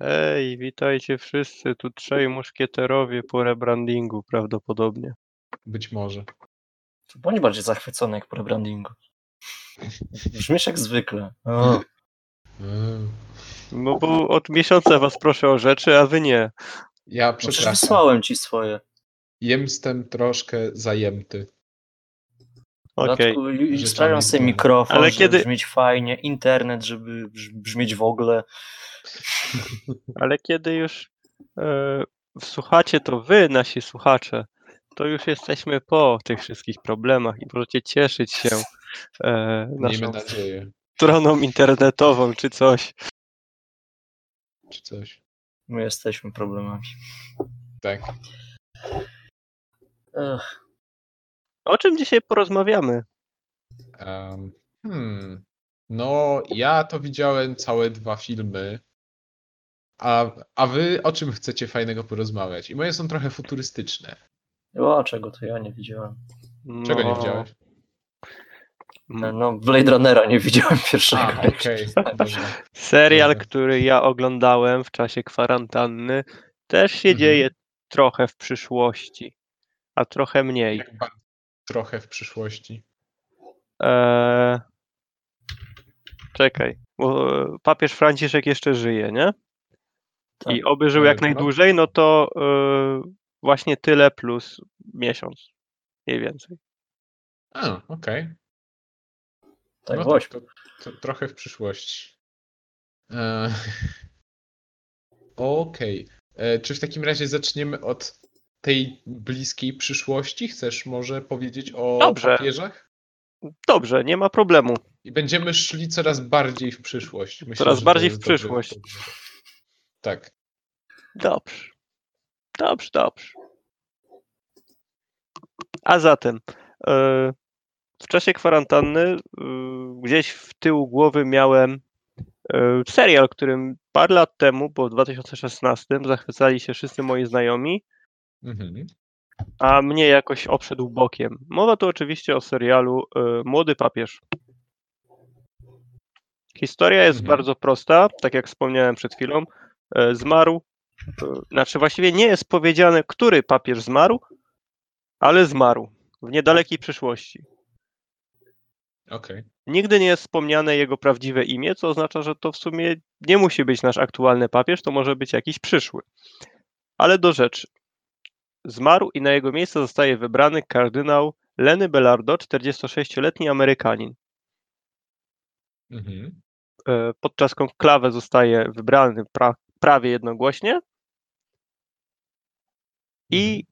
Hej, witajcie wszyscy, tu trzej muszkieterowie po rebrandingu prawdopodobnie. Być może. Bądź bardziej zachwycony jak po rebrandingu. Brzmisz jak zwykle. O, Mm. No bo od miesiąca was proszę o rzeczy, a wy nie. Ja no przecież przepraszam. wysłałem ci swoje. Jestem troszkę zajęty. Okej. dodatku Sprawiam sobie mikrofon, Ale żeby kiedy- brzmieć fajnie, internet, żeby brz- brzmieć w ogóle. Ale kiedy już e, słuchacie to wy, nasi słuchacze, to już jesteśmy po tych wszystkich problemach i możecie cieszyć się e, Miejmy naszą nadzieję, stroną internetową czy coś. czy coś. My jesteśmy problemami. Tak. Ech, O czym dzisiaj porozmawiamy? Em, hmm. No, ja to widziałem całe dwa filmy. A, a wy o czym chcecie fajnego porozmawiać? I moje są trochę futurystyczne. o, czego to ja nie widziałem. Czego nie No, widziałeś? m- No, Blade Runnera nie widziałem pierwszego. A, okej. Dobra. Serial, Dobra. który ja oglądałem w czasie kwarantanny, też się Mhm. dzieje trochę w przyszłości, a trochę mniej. Jak Trochę w przyszłości. Eee... Czekaj, bo e, papież Franciszek jeszcze żyje, nie? Tak. I oby żył jak no. najdłużej, no to e, właśnie tyle plus miesiąc, mniej więcej. A, okej. Tak, no właśnie. to, to, to trochę w przyszłości. E, Okej. E, Czy w takim razie zaczniemy od tej bliskiej przyszłości? Chcesz może powiedzieć o Dobrze. papieżach? Dobrze, nie ma problemu. I będziemy szli coraz bardziej w przyszłość. Myślę, Coraz bardziej w przyszłość. dobry- Tak. Dobrze. Dobrze, dobrze. A zatem, e, w czasie kwarantanny e, gdzieś w tył głowy miałem e, serial, którym parę lat temu, bo w 2016 zachwycali się wszyscy moi znajomi, Mhm. a mnie jakoś obszedł bokiem. Mowa tu oczywiście o serialu e, Młody Papież. Historia jest Mhm. bardzo prosta, tak jak wspomniałem przed chwilą. E, Zmarł, e, znaczy właściwie nie jest powiedziane, który papież zmarł, ale zmarł w niedalekiej przyszłości. Okej. Nigdy nie jest wspomniane jego prawdziwe imię, co oznacza, że to w sumie nie musi być nasz aktualny papież, to może być jakiś przyszły. Ale do rzeczy. Zmarł i na jego miejsce zostaje wybrany kardynał Lenny Belardo, 46-letni Amerykanin. Mhm. E, Podczas konklawy zostaje wybrany pra prawie jednogłośnie. I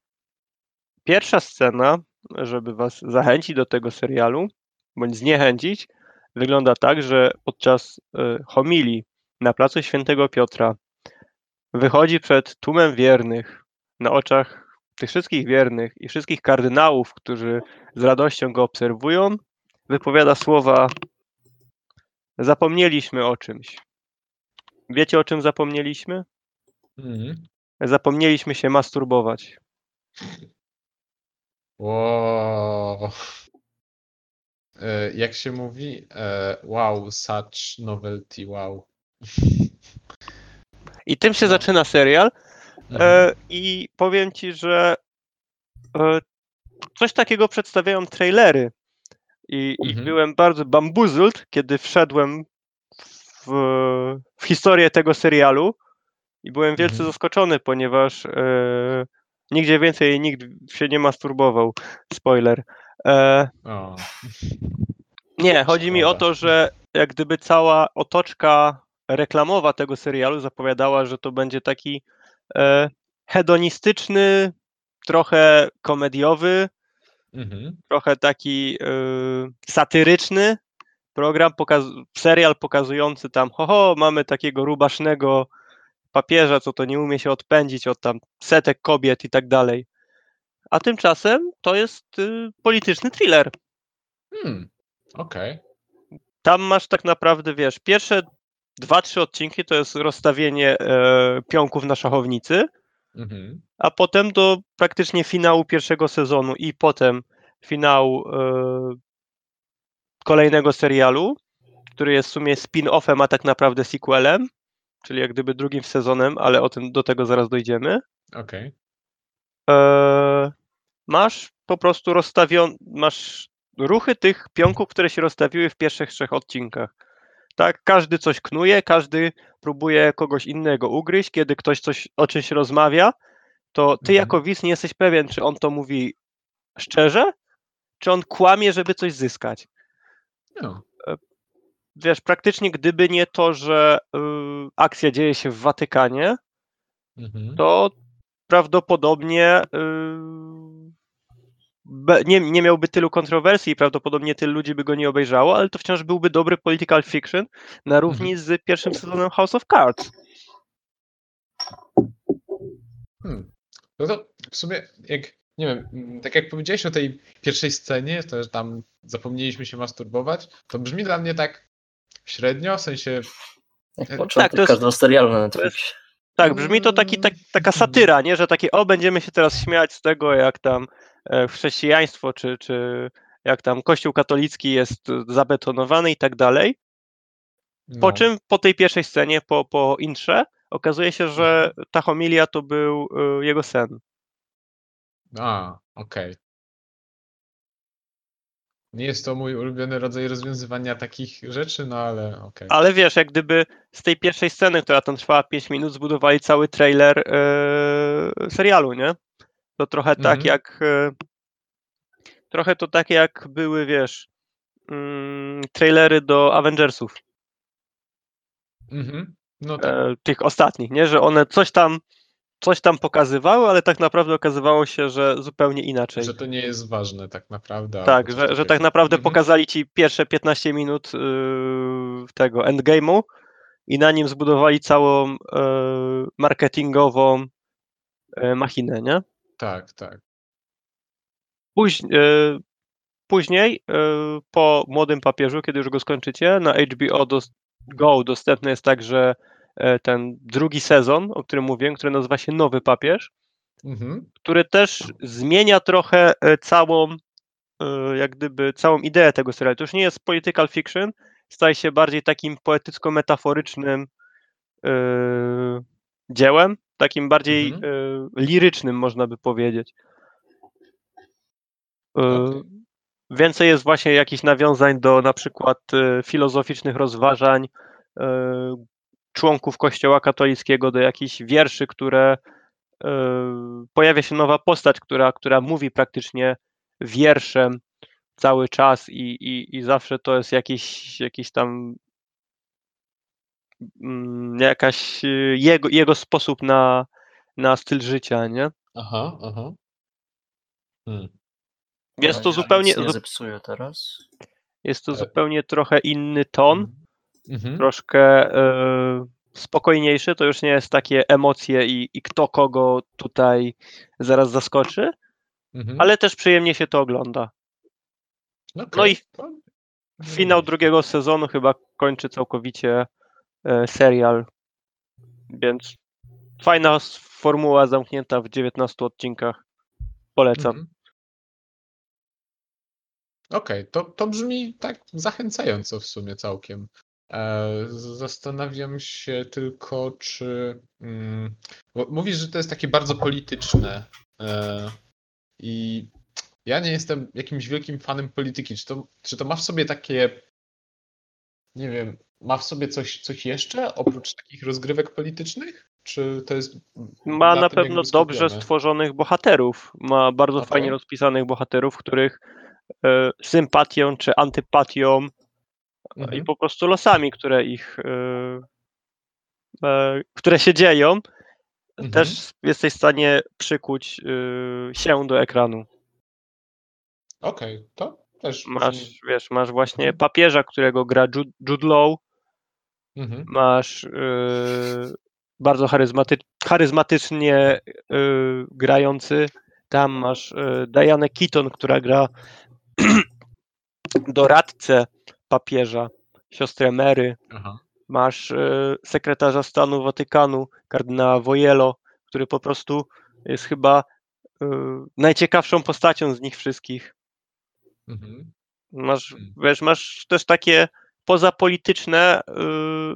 pierwsza scena, żeby was zachęcić do tego serialu, bądź zniechęcić, wygląda tak, że podczas e, homilii na placu Świętego Piotra wychodzi przed tłumem wiernych na oczach tych wszystkich wiernych i wszystkich kardynałów, którzy z radością go obserwują, wypowiada słowa zapomnieliśmy o czymś. Wiecie o czym zapomnieliśmy? Mhm. Zapomnieliśmy się masturbować. Wow. E, Jak się mówi? E, Wow, such novelty, wow. I tym się No. zaczyna serial. Mhm. E, I powiem ci, że e, coś takiego przedstawiają trailery. I, i Mhm. byłem bardzo bambuzzled, kiedy wszedłem w, w historię tego serialu. I byłem wielce Mhm. zaskoczony, ponieważ e, nigdzie więcej nikt się nie masturbował. Spoiler. E. Nie, chodzi mi o to, że jak gdyby cała otoczka reklamowa tego serialu zapowiadała, że to będzie taki hedonistyczny, trochę komediowy, Mhm. trochę taki e, satyryczny program, pokaz- serial pokazujący tam, ho, ho, mamy takiego rubasznego papieża, co to nie umie się odpędzić od tam setek kobiet i tak dalej. A tymczasem to jest y, polityczny thriller. Hmm. Okej. tam masz tak naprawdę, wiesz, pierwsze dwa, trzy odcinki to jest rozstawienie e, pionków na szachownicy, Mhm. a potem do praktycznie finału pierwszego sezonu i potem finału e, kolejnego serialu, który jest w sumie spin-offem, a tak naprawdę sequelem, czyli jak gdyby drugim sezonem, ale o tym do tego zaraz dojdziemy. Okej. Eee, masz po prostu rozstawione, masz ruchy tych pionków, które się rozstawiły w pierwszych trzech odcinkach. Tak, każdy coś knuje, każdy próbuje kogoś innego ugryźć, kiedy ktoś coś o czymś rozmawia, to ty Mhm. jako widz nie jesteś pewien, czy on to mówi szczerze, czy on kłamie, żeby coś zyskać. No. Wiesz, praktycznie gdyby nie to, że y, akcja dzieje się w Watykanie, Mhm. to prawdopodobnie y, nie, nie miałby tylu kontrowersji i prawdopodobnie tylu ludzi by go nie obejrzało, ale to wciąż byłby dobry political fiction na równi z pierwszym sezonem House of Cards. Hmm. No to w sumie, jak nie wiem, mm, tak jak powiedziałeś o tej pierwszej scenie, to że tam zapomnieliśmy się masturbować, to brzmi dla mnie tak średnio, w sensie. Jak Tak, początek to jest- każdego serialu na Netflixie. Tak, brzmi to taki, tak, taka satyra, nie? że takie, o, będziemy się teraz śmiać z tego, jak tam e, chrześcijaństwo, czy, czy jak tam kościół katolicki jest e, zabetonowany i tak dalej. Po no. czym po tej pierwszej scenie, po, po intrze, okazuje się, że ta homilia to był e, jego sen. A, okej. Nie jest to mój ulubiony rodzaj rozwiązywania takich rzeczy, no ale okej. Ale wiesz, jak gdyby z tej pierwszej sceny, która tam trwała 5 minut, zbudowali cały trailer e, serialu, nie? To trochę tak Mhm. jak. E, trochę to tak jak były, wiesz, mm, trailery do Avengersów, Mhm. No tak. e, tych ostatnich, nie? Że one coś tam, coś tam pokazywały, ale tak naprawdę okazywało się, że zupełnie inaczej. Że to nie jest ważne tak naprawdę. Tak, że, że tak naprawdę Mhm. pokazali ci pierwsze 15 minut yy, tego endgame'u i na nim zbudowali całą marketingową machinę, nie? Tak, tak. Yy, później, yy, po Młodym Papieżu, kiedy już go skończycie, na HBO dos- Go dostępny jest także yy, ten drugi sezon, o którym mówiłem, który nazywa się Nowy Papież. Mhm. który też zmienia trochę e, całą, e, jak gdyby, całą ideę tego serialu. To już nie jest political fiction, staje się bardziej takim poetycko-metaforycznym e, dziełem, takim bardziej Mhm. e, lirycznym, można by powiedzieć. Okej. Więcej jest właśnie jakichś nawiązań do na przykład e, filozoficznych rozważań członków Kościoła katolickiego, do jakichś wierszy, które pojawia się nowa postać, która, która mówi praktycznie wierszem cały czas i, i, i zawsze to jest jakiś, jakiś tam jakaś e, jego, jego sposób na, na styl życia, nie? Aha, aha. Hmm. Jest to Ja zupełnie, nic nie zepsuję teraz. jest to E- zupełnie trochę inny ton, Mhm. troszkę e, spokojniejszy, to już nie jest takie emocje i, i kto kogo tutaj zaraz zaskoczy, Mhm. ale też przyjemnie się to ogląda. Okej, no i Finał drugiego sezonu chyba kończy całkowicie serial, więc fajna formuła zamknięta w 19 odcinkach. Polecam. Mhm. Okej, to, to brzmi tak zachęcająco w sumie całkiem. E, zastanawiam się tylko, czy. Mm, mówisz, że to jest takie bardzo polityczne. E, I ja nie jestem jakimś wielkim fanem polityki. Czy to, czy to ma w sobie takie. Nie wiem, ma w sobie coś, coś jeszcze oprócz takich rozgrywek politycznych? Czy to jest. Ma na na pewno dobrze stworzonych bohaterów. Ma bardzo Okej. fajnie rozpisanych bohaterów, których e, sympatią czy antypatią i Mhm. po prostu losami, które ich e, e, które się dzieją, Mhm. też jesteś w stanie przykuć e, się do ekranu. Okej, to też. Masz, wiesz, masz właśnie Mhm. papieża, którego gra Jude Law, Mhm. masz yy, bardzo charyzmaty, charyzmatycznie yy, grający, tam masz yy, Dianę Keaton, która gra doradcę papieża, siostrę Mary, Aha. masz yy, sekretarza stanu Watykanu, kardynała Vojello, który po prostu jest chyba najciekawszą postacią z nich wszystkich. Mhm. Masz, Mm. wiesz, masz też takie poza polityczne, y,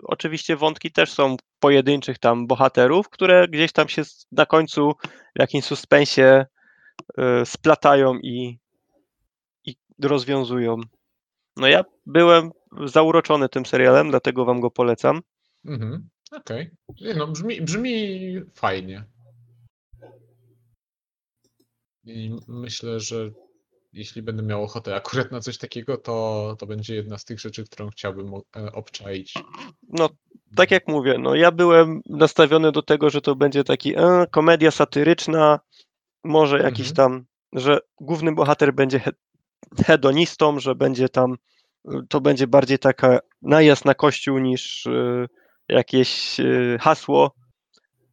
oczywiście wątki też są pojedynczych tam bohaterów, które gdzieś tam się na końcu w jakimś suspensie y, splatają i, i rozwiązują. No ja byłem zauroczony tym serialem, dlatego wam go polecam. Mhm. Okej. Nie No, brzmi, brzmi fajnie. I myślę, że jeśli będę miał ochotę akurat na coś takiego, to, to będzie jedna z tych rzeczy, którą chciałbym e, obczaić. No tak jak mówię, no ja byłem nastawiony do tego, że to będzie taki e, komedia satyryczna, może jakiś Mhm. tam, że główny bohater będzie he hedonistą, że będzie tam, to będzie bardziej taka najazd na kościół niż y, jakieś y, hasło.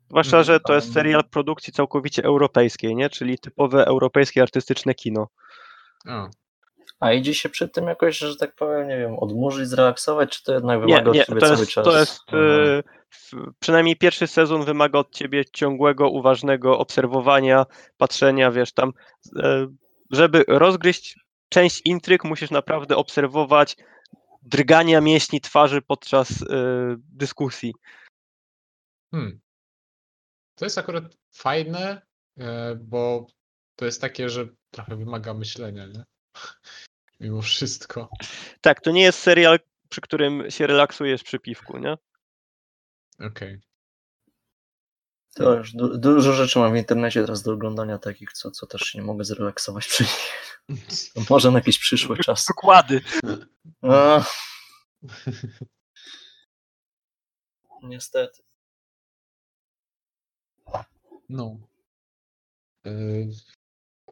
Zwłaszcza, Mhm. że to jest serial produkcji całkowicie europejskiej, nie? Czyli typowe europejskie artystyczne kino. A, A idzie się przy tym jakoś, że tak powiem, nie wiem, odmurzyć, zrelaksować, czy to jednak Nie, wymaga nie, od ciebie to cały jest, czas? to jest Aha. y, przynajmniej pierwszy sezon wymaga od ciebie ciągłego, uważnego obserwowania, patrzenia, wiesz, tam, e, żeby rozgryźć część intryg, musisz naprawdę obserwować drgania mięśni twarzy podczas e, dyskusji. hmm. To jest akurat fajne, e, bo to jest takie, że trochę wymaga myślenia, nie? Mimo wszystko. Tak, to nie jest serial, przy którym się relaksujesz przy piwku, nie? Okej. To już du- dużo rzeczy mam w internecie teraz do oglądania takich, co, co też nie mogę zrelaksować przy nich. To może na jakiś przyszły czas. Przykłady. A. Niestety. No.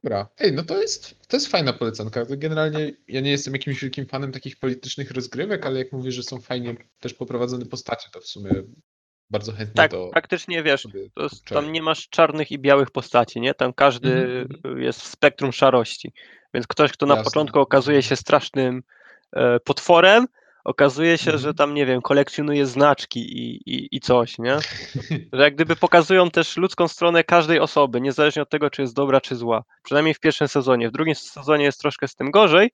Dobra. Ej, no to jest, to jest fajna polecanka. Generalnie ja nie jestem jakimś wielkim fanem takich politycznych rozgrywek, ale jak mówisz, że są fajnie też poprowadzone postacie, to w sumie bardzo chętnie Tak, to praktycznie wiesz, jest, tam nie masz czarnych i białych postaci, nie? Tam każdy Mhm, jest w spektrum szarości. Więc ktoś, kto na Jasne. początku okazuje się strasznym e, potworem, okazuje się, że Mhm. tam, nie wiem, kolekcjonuje znaczki i, i, i coś, nie? Że jak gdyby pokazują też ludzką stronę każdej osoby, niezależnie od tego, czy jest dobra, czy zła. Przynajmniej w pierwszym sezonie. W drugim sezonie jest troszkę z tym gorzej,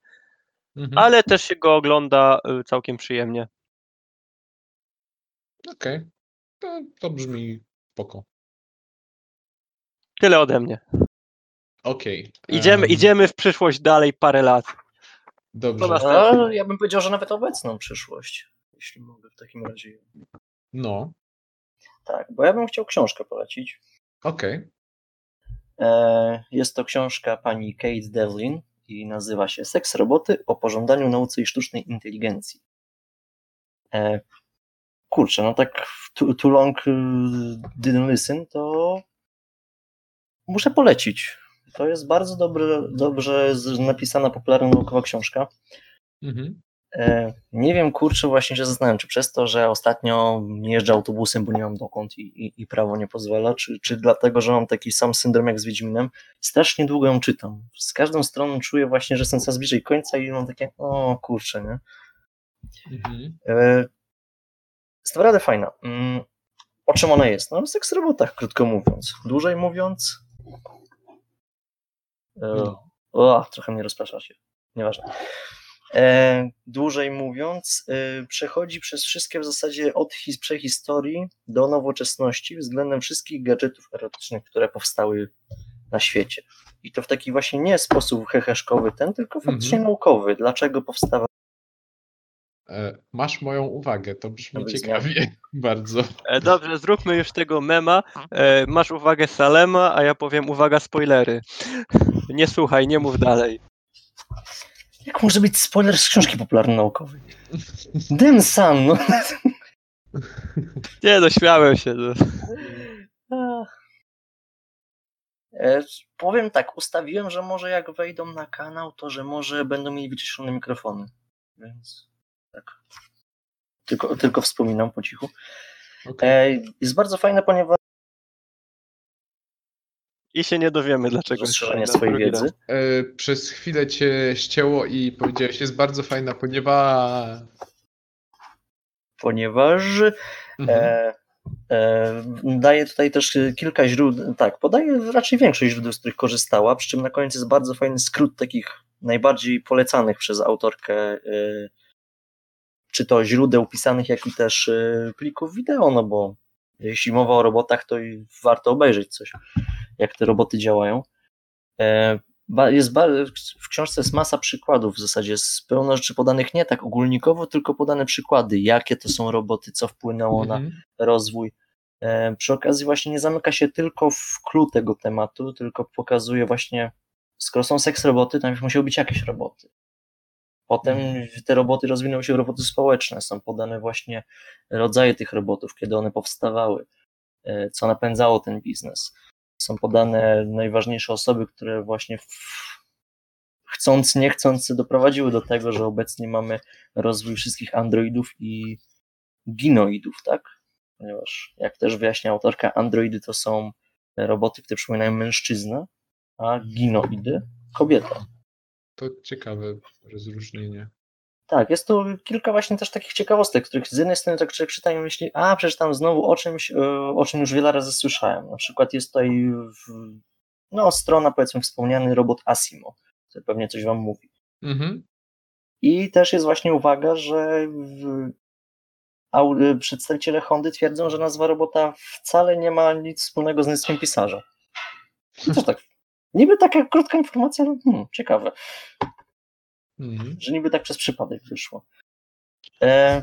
Mhm. ale też się go ogląda y, całkiem przyjemnie. Okej. To, to brzmi spoko. Tyle ode mnie. Okej. Idziemy, em, idziemy w przyszłość dalej parę lat. Dobrze. A, ja bym powiedział, że nawet obecną przyszłość, jeśli mogę w takim razie. No, Tak, bo ja bym chciał książkę polecić. okej. E, Jest to książka pani Kate Devlin i nazywa się Seks roboty o pożądaniu nauce i sztucznej inteligencji. E, Kurczę, no tak w too, too long y, didn't listen, to muszę polecić. To jest bardzo dobry, dobrze napisana, popularna naukowa książka. Mhm. E, Nie wiem, kurczę, właśnie się zastanawiam, czy przez to, że ostatnio nie jeżdżę autobusem, bo nie mam dokąd i, i, i prawo nie pozwala, czy, czy dlatego, że mam taki sam syndrom jak z Wiedźminem, strasznie długo ją czytam. Z każdą stroną czuję właśnie, że jestem coraz bliżej końca i mam takie, o kurczę, nie? Mhm. E, Jest naprawdę fajna. Mm, O czym ona jest? No, seks robotach, krótko mówiąc. Dłużej mówiąc. No. O, trochę mnie rozprasza się. Nieważne. E, dłużej mówiąc, e, przechodzi przez wszystkie w zasadzie od his- prehistorii do nowoczesności względem wszystkich gadżetów erotycznych, które powstały na świecie. I to w taki właśnie nie sposób heheszkowy ten, tylko faktycznie Mhm. naukowy. Dlaczego powstała E, Masz moją uwagę, to brzmi Dobry ciekawie. Bardzo. E, Dobrze, zróbmy już tego mema. E, Masz uwagę Salema, a ja powiem uwaga spoilery. Nie słuchaj, nie mów dalej. Jak może być spoiler z książki popularno-naukowej? Dim Sun, no. Nie, no śmiałem się. No. E, powiem tak, ustawiłem, że może jak wejdą na kanał, to że może będą mieli wyciszone mikrofony. Więc tak. Tylko, tylko wspominam po cichu. Okej. E, jest bardzo fajne, ponieważ I się nie dowiemy, dlaczego. jest swojej wiedzy. E, Przez chwilę cię ścięło i powiedziałeś, jest bardzo fajna, ponieważ... Ponieważ Mhm. e, e, daje tutaj też kilka źródeł, tak, podaje raczej większość źródeł, z których korzystała, przy czym na koniec jest bardzo fajny skrót takich najbardziej polecanych przez autorkę e, czy to źródeł pisanych, jak i też y, plików wideo, no bo jeśli mowa o robotach, to i warto obejrzeć coś, jak te roboty działają. E, Jest w książce jest masa przykładów, w zasadzie jest pełno rzeczy podanych nie tak ogólnikowo, tylko podane przykłady, jakie to są roboty, co wpłynęło na Mhm. rozwój. E, Przy okazji właśnie nie zamyka się tylko w clue tego tematu, tylko pokazuje właśnie, skoro są seks roboty, to musiały być jakieś roboty. Potem te roboty rozwinęły się w roboty społeczne, są podane właśnie rodzaje tych robotów, kiedy one powstawały, e, co napędzało ten biznes. Są podane najważniejsze osoby, które właśnie w, chcąc, nie chcąc doprowadziły do tego, że obecnie mamy rozwój wszystkich androidów i ginoidów, tak? Ponieważ, jak też wyjaśnia autorka, androidy to są roboty, które przypominają mężczyznę, a ginoidy kobietę. To ciekawe rozróżnienie. Tak, jest tu kilka właśnie też takich ciekawostek, których z jednej strony tak człowiek czyta i myśli, a przecież tam znowu o czymś, e, o czym już wiele razy słyszałem. Na przykład jest tutaj no, strona, powiedzmy, wspomniany robot Asimo, który pewnie coś wam mówi. Mhm. I też jest właśnie uwaga, że przedstawiciele Hondy twierdzą, że nazwa robota wcale nie ma nic wspólnego z nazwiskiem pisarza. I też tak, niby taka krótka informacja, ale hmm, ciekawe. Mhm. że niby tak przez przypadek wyszło. E,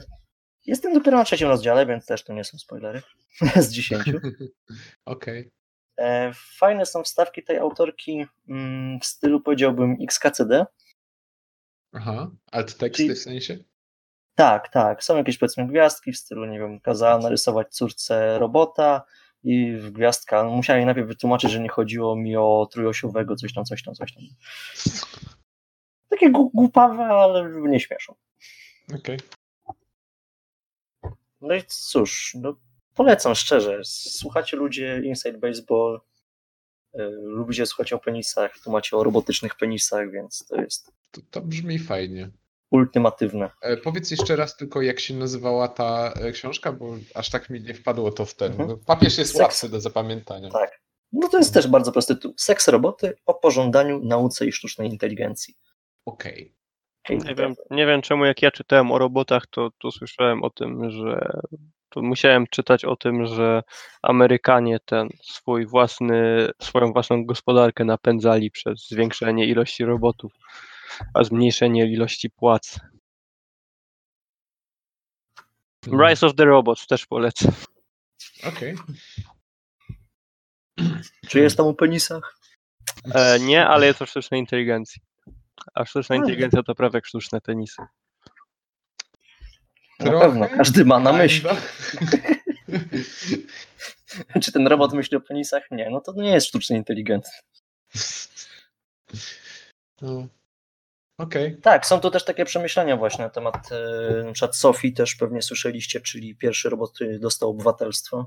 jestem dopiero na trzecim rozdziale, więc też to nie są spoilery z dziesięciu. Okej. E, fajne są wstawki tej autorki mm, w stylu powiedziałbym XKCD. Aha. Alt teksty Czyli- w sensie? Tak, tak. Są jakieś powiedzmy gwiazdki w stylu, nie wiem, kazała narysować córce robota i w gwiazdka, no, musiała jej najpierw wytłumaczyć, że nie chodziło mi o trójosiowego, coś tam, coś tam, coś tam. Takie głupawe, ale nie śmieszą. Okej. No i cóż, no, polecam szczerze. Słuchacie ludzie Inside Baseball, y, lubicie słuchać o penisach, tu macie o robotycznych penisach, więc to jest To, to brzmi fajnie. Ultimatywne. E, powiedz jeszcze raz tylko, jak się nazywała ta e, książka, bo aż tak mi nie wpadło to w ten. Mhm. Papież jest Seks. łatwy do zapamiętania. Tak. No to jest też bardzo prosty tytuł. Seks roboty o pożądaniu, nauce i sztucznej inteligencji. Okej. Nie wiem, nie wiem czemu jak ja czytałem o robotach, to, to słyszałem o tym, że to musiałem czytać o tym, że Amerykanie ten swój własny, swoją własną gospodarkę napędzali przez zwiększenie ilości robotów, a zmniejszenie ilości płac. Rise of the Robots też polecam. Okej. Czy jest tam o penisach? E, nie, ale jest o sztucznej inteligencji. A sztuczna inteligencja to prawie jak sztuczne tenisy. Na pewno, każdy ma na myśli. Czy ten robot myśli o penisach? Nie, no to nie jest sztucznie inteligentny. No. Okej. Tak, są tu też takie przemyślenia właśnie na temat e, na przykład Sofii też pewnie słyszeliście, czyli pierwszy robot, który dostał obywatelstwo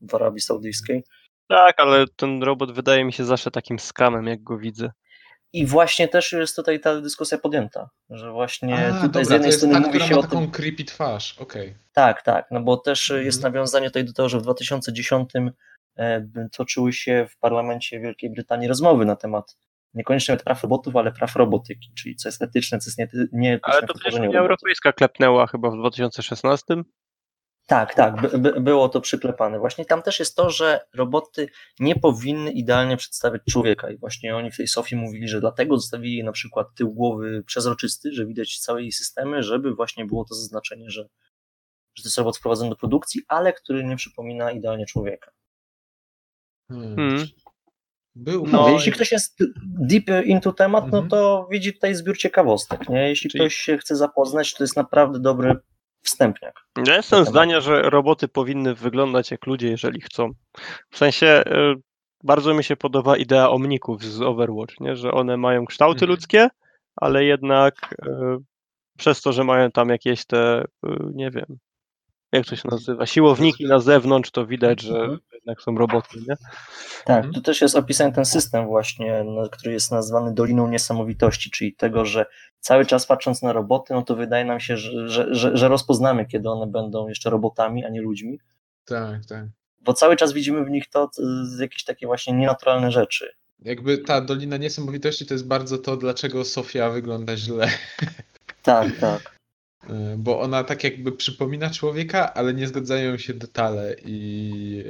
w Arabii Saudyjskiej. Tak, ale ten robot wydaje mi się zawsze takim skamem, jak go widzę. I właśnie też jest tutaj ta dyskusja podjęta, że właśnie A, tutaj dobra, z jednej strony ta, mówi się ma o tym, taką creepy twarz. Okej. tak, tak, no bo też Mhm. jest nawiązanie tutaj do tego, że w 2010 e, toczyły się w parlamencie Wielkiej Brytanii rozmowy na temat niekoniecznie nawet praw robotów, ale praw robotyki, czyli co jest etyczne, co jest nie- nieetyczne Ale to przecież Unia robotów. Europejska klepnęła chyba w 2016. Tak, tak, by, by, było to przyklepane. Właśnie tam też jest to, że roboty nie powinny idealnie przedstawiać człowieka i właśnie oni w tej Sofii mówili, że dlatego zostawili na przykład tył głowy przezroczysty, że widać całe jej systemy, żeby właśnie było to zaznaczenie, że, że to jest robot wprowadzony do produkcji, ale który nie przypomina idealnie człowieka. Hmm. Był No, No jeśli ktoś jest deep into temat, no Mhm. to widzi tutaj zbiór ciekawostek. Nie? Jeśli Czyli- ktoś się chce zapoznać, to jest naprawdę dobry wstępniak. Ja jestem zdania, że roboty powinny wyglądać jak ludzie, jeżeli chcą. W sensie y, bardzo mi się podoba idea omników z Overwatch, nie? że one mają kształty Mhm. ludzkie, ale jednak y, przez to, że mają tam jakieś te, y, nie wiem, jak to się nazywa, siłowniki na zewnątrz, to widać, że Mhm. jednak są roboty. Nie? Tak, Mhm. tu też jest opisany ten system właśnie, no, który jest nazwany Doliną Niesamowitości, czyli tego, że cały czas patrząc na roboty, no to wydaje nam się, że, że, że, że rozpoznamy, kiedy one będą jeszcze robotami, a nie ludźmi, Tak, tak. bo cały czas widzimy w nich to to jakieś takie właśnie nienaturalne rzeczy. Jakby ta Dolina Niesamowitości to jest bardzo to, dlaczego Sofia wygląda źle. Tak, tak. E, Bo ona tak jakby przypomina człowieka, ale nie zgadzają się detale i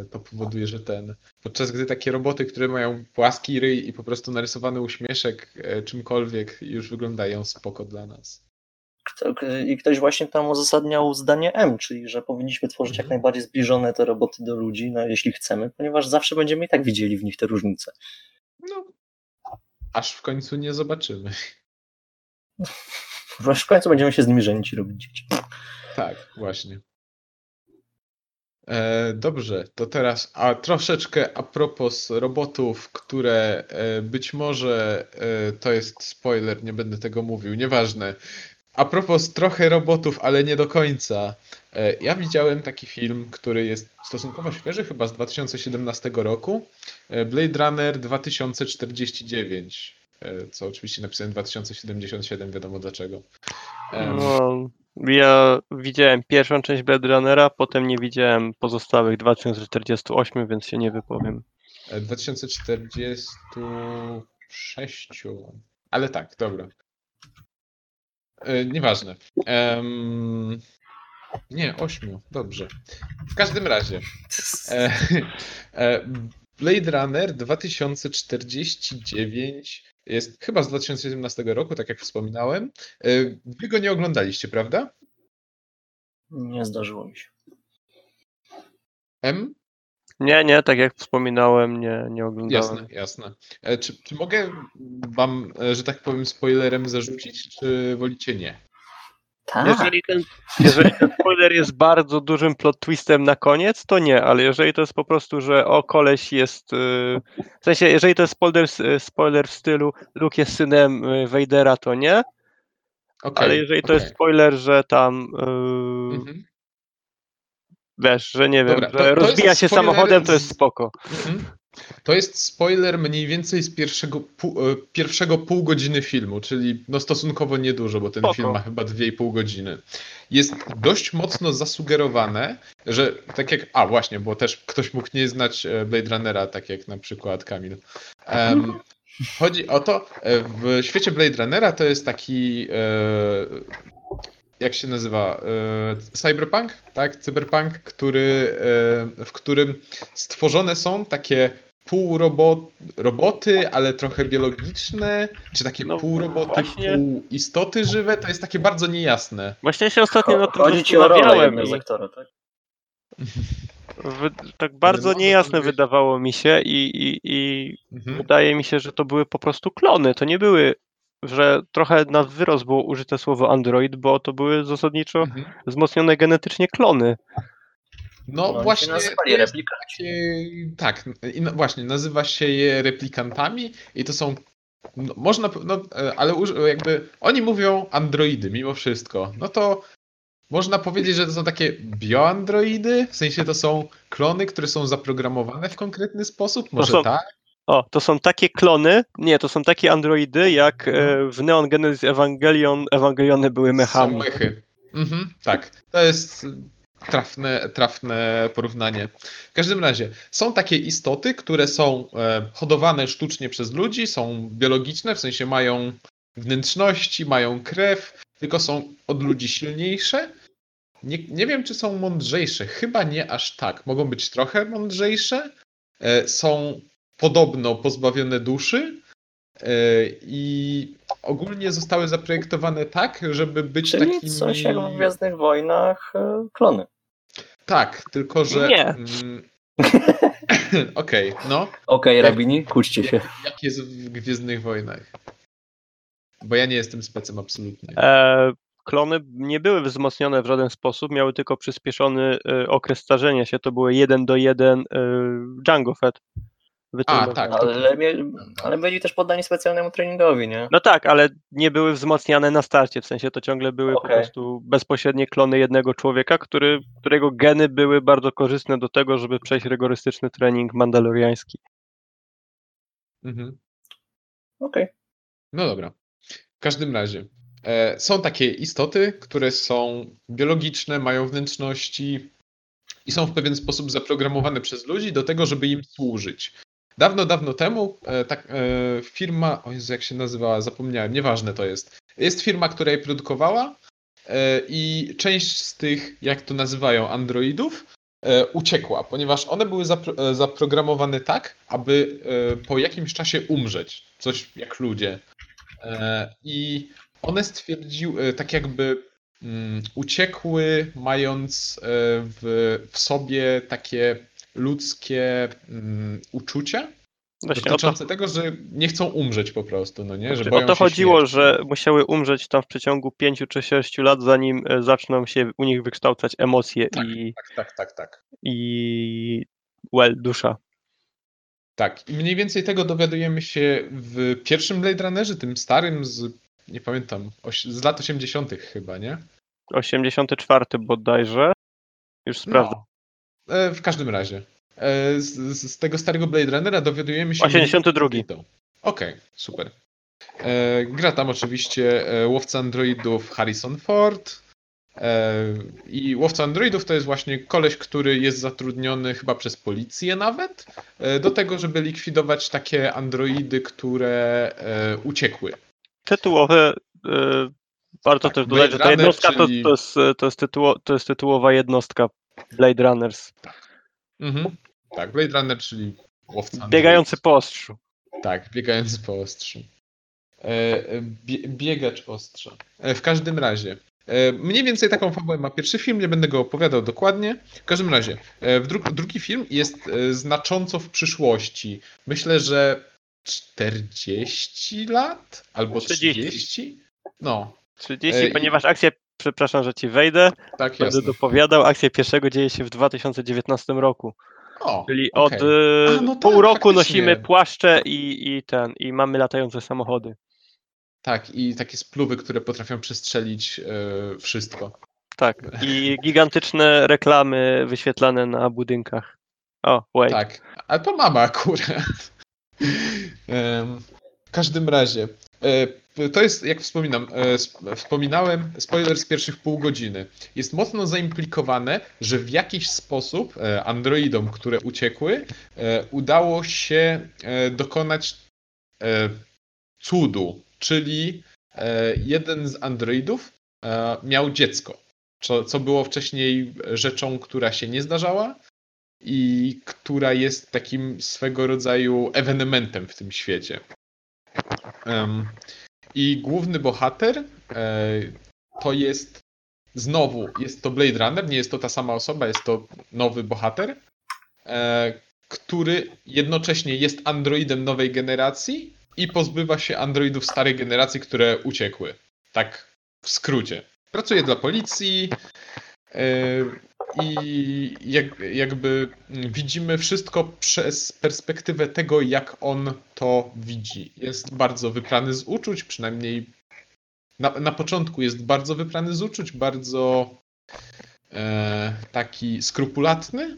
e, to powoduje, że ten. Podczas gdy takie roboty, które mają płaski ryj i po prostu narysowany uśmieszek e, czymkolwiek, już wyglądają spoko dla nas. I ktoś właśnie tam uzasadniał zdanie M, czyli że powinniśmy tworzyć jak Mhm. najbardziej zbliżone te roboty do ludzi, no, jeśli chcemy, ponieważ zawsze będziemy i tak widzieli w nich te różnice. No, aż w końcu nie zobaczymy. W końcu będziemy się z nimi żenić i robić dzieci. Tak, właśnie. E, dobrze, to teraz a troszeczkę a propos robotów, które e, być może e, to jest spoiler, nie będę tego mówił, nieważne. A propos trochę robotów, ale nie do końca. E, ja widziałem taki film, który jest stosunkowo świeży, chyba z 2017 roku. E, Blade Runner 2049. e, Co oczywiście napisałem 2077, wiadomo dlaczego. Em, No, ja widziałem pierwszą część Blade Runnera, potem nie widziałem pozostałych 2048, więc się nie wypowiem. E, 2046. Ale tak, dobra. E, nieważne. Em, nie, 8. Dobrze. W każdym razie. E, e, Blade Runner 2049 jest chyba z 2017 roku, tak jak wspominałem. E, Wy go nie oglądaliście, prawda? Nie zdarzyło mi się. M? Nie, nie, tak jak wspominałem, nie, nie oglądałem. Jasne, jasne. E, Czy, czy mogę wam, e, że tak powiem, spoilerem zarzucić, czy wolicie nie? Tak, Jeżeli ten, jeżeli ten spoiler jest bardzo dużym plot twistem na koniec, to nie, ale jeżeli to jest po prostu, że o koleś jest. yy, W sensie, jeżeli to jest spoiler, spoiler w stylu Luke jest synem yy, Vadera, to nie. Okej, Ale jeżeli to okej. jest spoiler, że tam. Yy, Mhm, Wiesz, że nie wiem, Dobra, to- że to rozbija się spoiler samochodem, to jest spoko. mhm. To jest spoiler mniej więcej z pierwszego, pół, e, pierwszego pół godziny filmu, czyli no stosunkowo niedużo, bo ten Spoko. film ma chyba 2,5 godziny. Jest dość mocno zasugerowane, że tak jak. A właśnie, bo też ktoś mógł nie znać e, Blade Runnera, tak jak na przykład Kamil. Em, chodzi o to, e, w świecie Blade Runnera to jest taki. Jak się nazywa? Cyberpunk, tak? Cyberpunk, który, w którym stworzone są takie półroboty, ale trochę biologiczne, czy takie No, półroboty, właśnie. półoistoty żywe, to jest takie bardzo niejasne. Właśnie się ostatnio nad tym Chodzi ci o rolę i tak? wy, tak bardzo może niejasne wydawało mi się i, i, i Mhm. wydaje mi się, że to były po prostu klony. To nie były, że trochę na wyrost było użyte słowo android, bo to były zasadniczo Mhm. wzmocnione genetycznie klony. No, No, właśnie. nazywali replikanci. Tak, i no, właśnie, nazywa się je replikantami i to są. No, można, no, e, ale uż- jakby oni mówią androidy mimo wszystko. No to można powiedzieć, że to są takie bioandroidy, w sensie to są klony, które są zaprogramowane w konkretny sposób, może są- tak? O, to są takie klony, nie, to są takie androidy, jak Mhm. e, w Neon Genesis Evangelion Ewangeliony były Są mechami. mechy. Mhm, tak, to jest trafne, trafne porównanie. W każdym razie, są takie istoty, które są e, hodowane sztucznie przez ludzi, są biologiczne, w sensie mają wnętrzności, mają krew, tylko są od ludzi silniejsze. Nie, nie wiem, czy są mądrzejsze. Chyba nie aż tak. Mogą być trochę mądrzejsze. E, są podobno pozbawione duszy. e, I ogólnie zostały zaprojektowane tak, żeby być Czyli takimi... coś jak w Gwiezdnych Wojnach klony. Tak, tylko że. Nie. Mm, Okej, no. Okej, Jak- Rabini, kłóćcie się. Jak jest w Gwiezdnych Wojnach? Bo ja nie jestem specem absolutnie. E, klony nie były wzmocnione w żaden sposób, miały tylko przyspieszony e, okres starzenia się. To były 1 do 1 e, Django Fett. Wytrenowane. tak. to- Ale, ale byli też poddani specjalnemu treningowi, nie? No tak, ale nie były wzmacniane na starcie, w sensie to ciągle były po Okej. prostu bezpośrednie klony jednego człowieka, który, którego geny były bardzo korzystne do tego, żeby przejść rygorystyczny trening mandaloriański. Mhm. Okej. No dobra. W każdym razie. E, są takie istoty, które są biologiczne, mają wnętrzności i są w pewien sposób zaprogramowane przez ludzi do tego, żeby im służyć. Dawno, dawno temu e, tak, e, firma, o Jezu, jak się nazywała, zapomniałem, nieważne to jest. Jest firma, która je produkowała e, i część z tych, jak to nazywają, androidów e, uciekła, ponieważ one były zapro- e, zaprogramowane tak, aby e, po jakimś czasie umrzeć, coś jak ludzie. I one stwierdziły, tak jakby mm, uciekły, mając w, w sobie takie ludzkie mm, uczucia Właśnie o to, dotyczące tego, że nie chcą umrzeć po prostu, no nie? Że znaczy, boją o to chodziło, śmierci. że musiały umrzeć tam w przeciągu 5 czy 6 lat, zanim e, zaczną się u nich wykształcać emocje Tak. i, Tak, tak, tak, tak. i well, dusza. Tak, i mniej więcej tego dowiadujemy się w pierwszym Blade Runnerze, tym starym z, nie pamiętam, z lat 80. chyba, nie? 84 bodajże. Już sprawdzę. No. E, w każdym razie. E, z, z tego starego Blade Runnera dowiadujemy się... 82. Okej, super. E, gra tam oczywiście łowca androidów Harrison Ford. I łowca androidów to jest właśnie koleś, który jest zatrudniony chyba przez policję nawet, do tego, żeby likwidować takie androidy, które uciekły. Tytułowe. warto Tak, też dodać, że ta jednostka to, czyli- to, jest, to, jest tytuło, to jest tytułowa jednostka Blade Runners. Mhm. Tak, Blade Runner, czyli łowca. Biegający po ostrzu. Tak, biegający po ostrzu. E, e, bie, biegacz ostrza. E, w każdym razie. E, mniej więcej taką fabułę ma pierwszy film, nie będę go opowiadał dokładnie. W każdym razie, e, w dru drugi film jest znacząco w przyszłości. Myślę, że 40 lat albo 30. 30? No, 30, E, i- ponieważ akcja, przepraszam, że ci wejdę, tak będę jasne. dopowiadał, akcja pierwszego dzieje się w 2019 roku. O, Czyli od e, A, no pół tak, roku faktycznie. nosimy płaszcze i, i ten, i mamy latające samochody. Tak, i takie spluwy, które potrafią przestrzelić e, wszystko. Tak. I gigantyczne reklamy wyświetlane na budynkach. O, wait. Tak, ale to mamy akurat. W każdym razie, e, to jest, jak wspominam, e, sp- wspominałem, spoiler z pierwszych pół godziny. Jest mocno zaimplikowane, że w jakiś sposób e, androidom, które uciekły, udało się dokonać cudu, czyli jeden z androidów miał dziecko, co, co było wcześniej rzeczą, która się nie zdarzała i która jest takim swego rodzaju ewenementem w tym świecie. I główny bohater e, to jest znowu, jest to Blade Runner, nie jest to ta sama osoba, jest to nowy bohater, e, który jednocześnie jest androidem nowej generacji i pozbywa się androidów starej generacji, które uciekły. Tak w skrócie. Pracuje dla policji, i jak, jakby widzimy wszystko przez perspektywę tego, jak on to widzi. Jest bardzo wyprany z uczuć, przynajmniej na, na początku jest bardzo wyprany z uczuć, bardzo e, taki skrupulatny.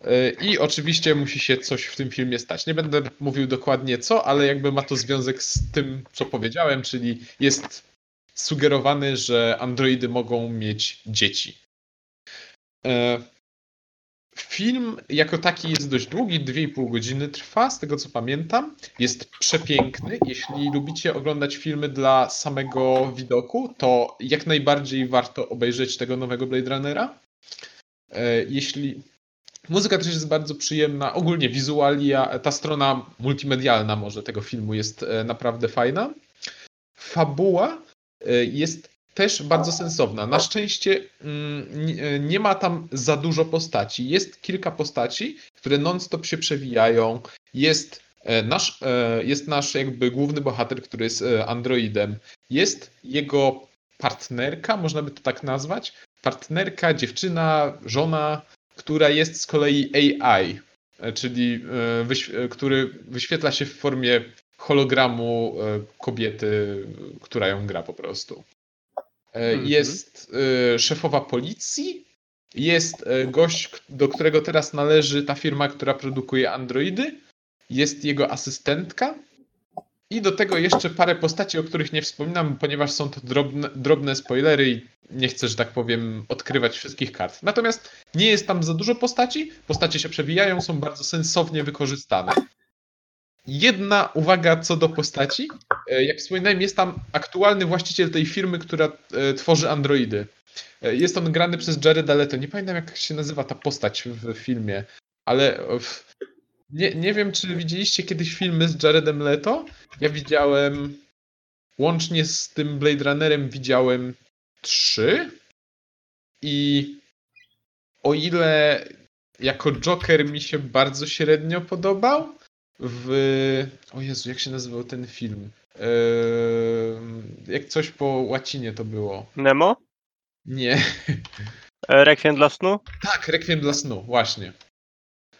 E, I oczywiście musi się coś w tym filmie stać. Nie będę mówił dokładnie co, ale jakby ma to związek z tym, co powiedziałem, czyli jest sugerowany, że androidy mogą mieć dzieci. E, Film jako taki jest dość długi, 2,5 godziny trwa, z tego co pamiętam. Jest przepiękny. Jeśli lubicie oglądać filmy dla samego widoku, to jak najbardziej warto obejrzeć tego nowego Blade Runnera. E, Jeśli. Muzyka też jest bardzo przyjemna. Ogólnie wizualia, ta strona multimedialna może tego filmu jest e, naprawdę fajna. Fabuła jest też bardzo sensowna. Na szczęście mm, nie- nie ma tam za dużo postaci. Jest kilka postaci, które non-stop się przewijają. Jest e, nasz, e, jest nasz jakby główny bohater, który jest e, androidem. Jest jego partnerka, można by to tak nazwać. Partnerka, dziewczyna, żona, która jest z kolei AI, czyli który wyświetla się w formie hologramu e, kobiety, która ją gra po prostu. E, Mhm. Jest e, szefowa policji, jest gość, do którego teraz należy ta firma, która produkuje androidy, jest jego asystentka i do tego jeszcze parę postaci, o których nie wspominam, ponieważ są to drobne, drobne spoilery i nie chcę, że tak powiem, odkrywać wszystkich kart. Natomiast nie jest tam za dużo postaci, postacie się przewijają, są bardzo sensownie wykorzystane. Jedna uwaga co do postaci. e, jak wspominałem, jest tam aktualny właściciel tej firmy, która e, tworzy androidy. E, Jest on grany przez Jareda Leto. Nie pamiętam, jak się nazywa ta postać w filmie, ale nie, nie wiem, czy widzieliście kiedyś filmy z Jaredem Leto. Ja widziałem, łącznie z tym Blade Runnerem, widziałem trzy. I o ile jako Joker mi się bardzo średnio podobał, w. O Jezu, jak się nazywał ten film? Eee, jak coś po łacinie to było. Nemo? Nie. E, Requiem dla snu? Tak, Requiem dla snu, właśnie.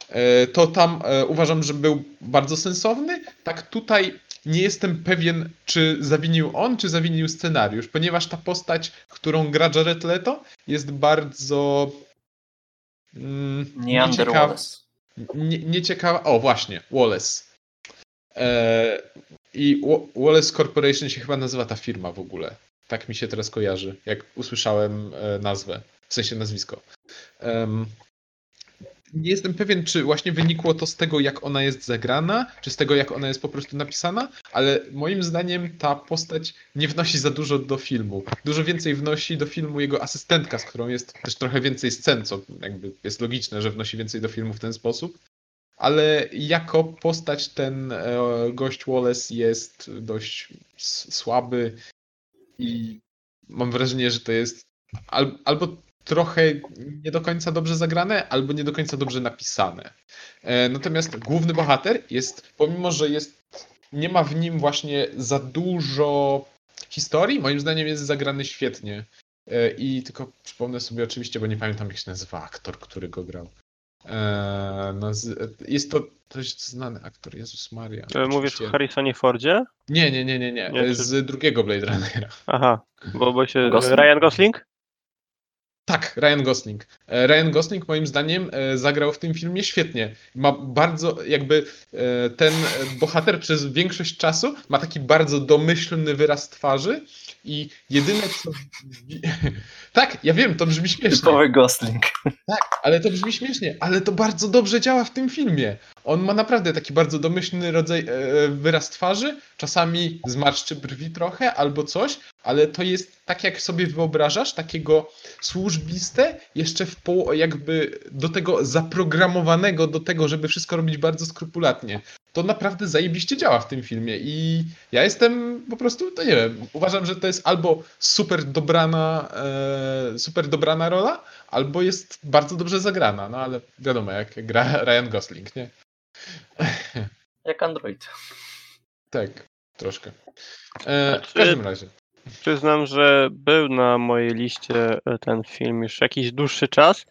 E, To tam e, uważam, że był bardzo sensowny. Tak tutaj nie jestem pewien, czy zawinił on, czy zawinił scenariusz, ponieważ ta postać, którą gra Jared Leto, jest bardzo. Mm, Neander nieciekawa-. O, właśnie, Wallace. E, I Wa- Wallace Corporation się chyba nazywa ta firma w ogóle. Tak mi się teraz kojarzy, jak usłyszałem e, nazwę, w sensie nazwisko. Nie jestem pewien, czy właśnie wynikło to z tego, jak ona jest zagrana, czy z tego, jak ona jest po prostu napisana, ale moim zdaniem ta postać nie wnosi za dużo do filmu. Dużo więcej wnosi do filmu jego asystentka, z którą jest też trochę więcej scen, co jakby jest logiczne, że wnosi więcej do filmu w ten sposób. Ale jako postać ten e, gość Wallace jest dość słaby i mam wrażenie, że to jest al, albo trochę nie do końca dobrze zagrane, albo nie do końca dobrze napisane. E, Natomiast główny bohater jest, pomimo że jest, nie ma w nim właśnie za dużo historii, moim zdaniem jest zagrany świetnie. E, I tylko przypomnę sobie oczywiście, bo nie pamiętam jak się nazywa aktor, który go grał. E, Jest to dość znany aktor, Jezus Maria. Mówisz o Harrisonie Fordzie? Nie, nie, nie, nie, nie. Nie, czy- Z drugiego Blade Runnera. Aha, bo, bo się... Gosling? Ryan Gosling? Tak, Ryan Gosling. E, Ryan Gosling moim zdaniem e, zagrał w tym filmie świetnie. Ma bardzo, jakby e, ten bohater przez większość czasu ma taki bardzo domyślny wyraz twarzy i jedyne co... Tak, ja wiem, to brzmi śmiesznie. Typowy Gosling. Tak, ale to brzmi śmiesznie, ale to bardzo dobrze działa w tym filmie. On ma naprawdę taki bardzo domyślny rodzaj, wyraz twarzy, czasami zmarszczy brwi trochę albo coś, ale to jest tak jak sobie wyobrażasz, takiego służbiste, jeszcze w poł- jakby do tego zaprogramowanego do tego, żeby wszystko robić bardzo skrupulatnie. To naprawdę zajebiście działa w tym filmie i ja jestem po prostu, to nie wiem, uważam, że to jest albo super dobrana, e, super dobrana rola, albo jest bardzo dobrze zagrana, no ale wiadomo, jak gra Ryan Gosling, nie? Jak Android. Tak, troszkę. E, w czy- każdym razie. Przyznam, że był na mojej liście e, ten film już jakiś dłuższy czas,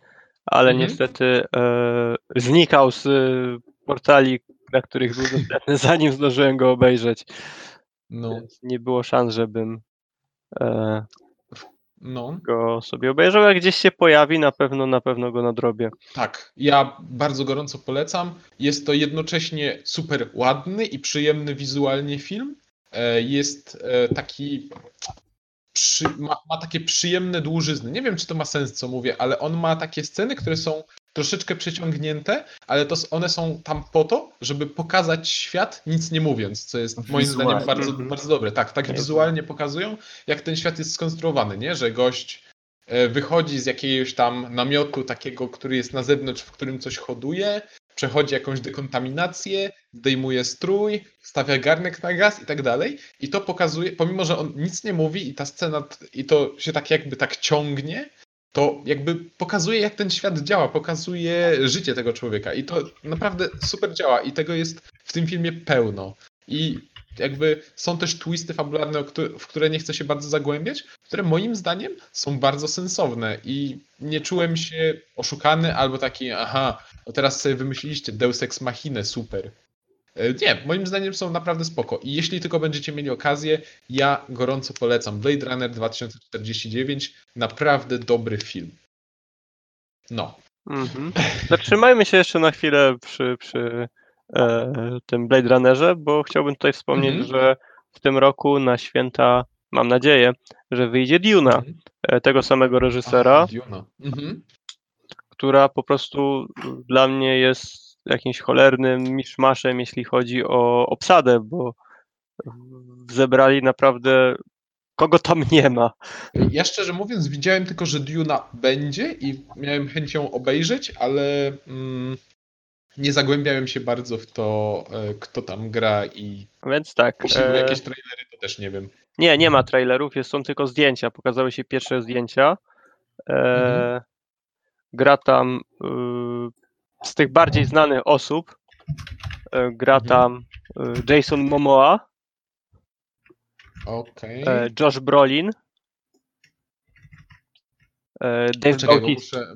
ale Mhm. niestety e, znikał z e, portali, na których był dostępny, zanim zdążyłem go obejrzeć. No, Więc nie było szans, żebym e, no, go sobie obejrzał. Jak gdzieś się pojawi, na pewno, na pewno go nadrobię. tak. Ja bardzo gorąco polecam. Jest to jednocześnie super ładny i przyjemny wizualnie film. E, Jest e, taki. Przy, ma, ma takie przyjemne dłużyzny. Nie wiem, czy to ma sens, co mówię, ale on ma takie sceny, które są troszeczkę przeciągnięte, ale to one są tam po to, żeby pokazać świat, nic nie mówiąc, co jest moim Wizualnie. zdaniem bardzo, Mhm. bardzo dobre. Tak, tak wizualnie pokazują, jak ten świat jest skonstruowany, nie? Że gość e, wychodzi z jakiegoś tam namiotu takiego, który jest na zewnątrz, w którym coś hoduje, przechodzi jakąś dekontaminację, zdejmuje strój, stawia garnek na gaz i tak dalej. I to pokazuje, pomimo że on nic nie mówi i ta scena, i to się tak jakby tak ciągnie, to jakby pokazuje, jak ten świat działa, pokazuje życie tego człowieka. I to naprawdę super działa. I tego jest w tym filmie pełno. I jakby są też twisty fabularne, w które nie chcę się bardzo zagłębiać, które moim zdaniem są bardzo sensowne. I nie czułem się oszukany albo taki, aha, no teraz sobie wymyśliliście Deus Ex Machinę, super. E, Nie, moim zdaniem są naprawdę spoko. I jeśli tylko będziecie mieli okazję, ja gorąco polecam Blade Runner 2049. Naprawdę dobry film. No. Mhm. Zatrzymajmy się jeszcze na chwilę przy, przy tym Blade Runnerze, bo chciałbym tutaj wspomnieć, Mhm. że w tym roku na święta, mam nadzieję, że wyjdzie Duna, Mhm. e, tego samego reżysera, Ach, Duna. Mhm. która po prostu dla mnie jest jakimś cholernym miszmaszem, jeśli chodzi o obsadę, bo zebrali naprawdę kogo tam nie ma. Ja szczerze mówiąc widziałem tylko, że Duna będzie i miałem chęć ją obejrzeć, ale mm, nie zagłębiałem się bardzo w to, e, kto tam gra i Więc tak. jeśli były e, jakieś trailery, to też nie wiem. Nie, nie ma trailerów, jest, są tylko zdjęcia. Pokazały się pierwsze zdjęcia. E, Mhm. Gra tam y, z tych bardziej znanych osób. Gra Mhm. tam y, Jason Momoa, e, Josh Brolin, Dave Bautista, muszę,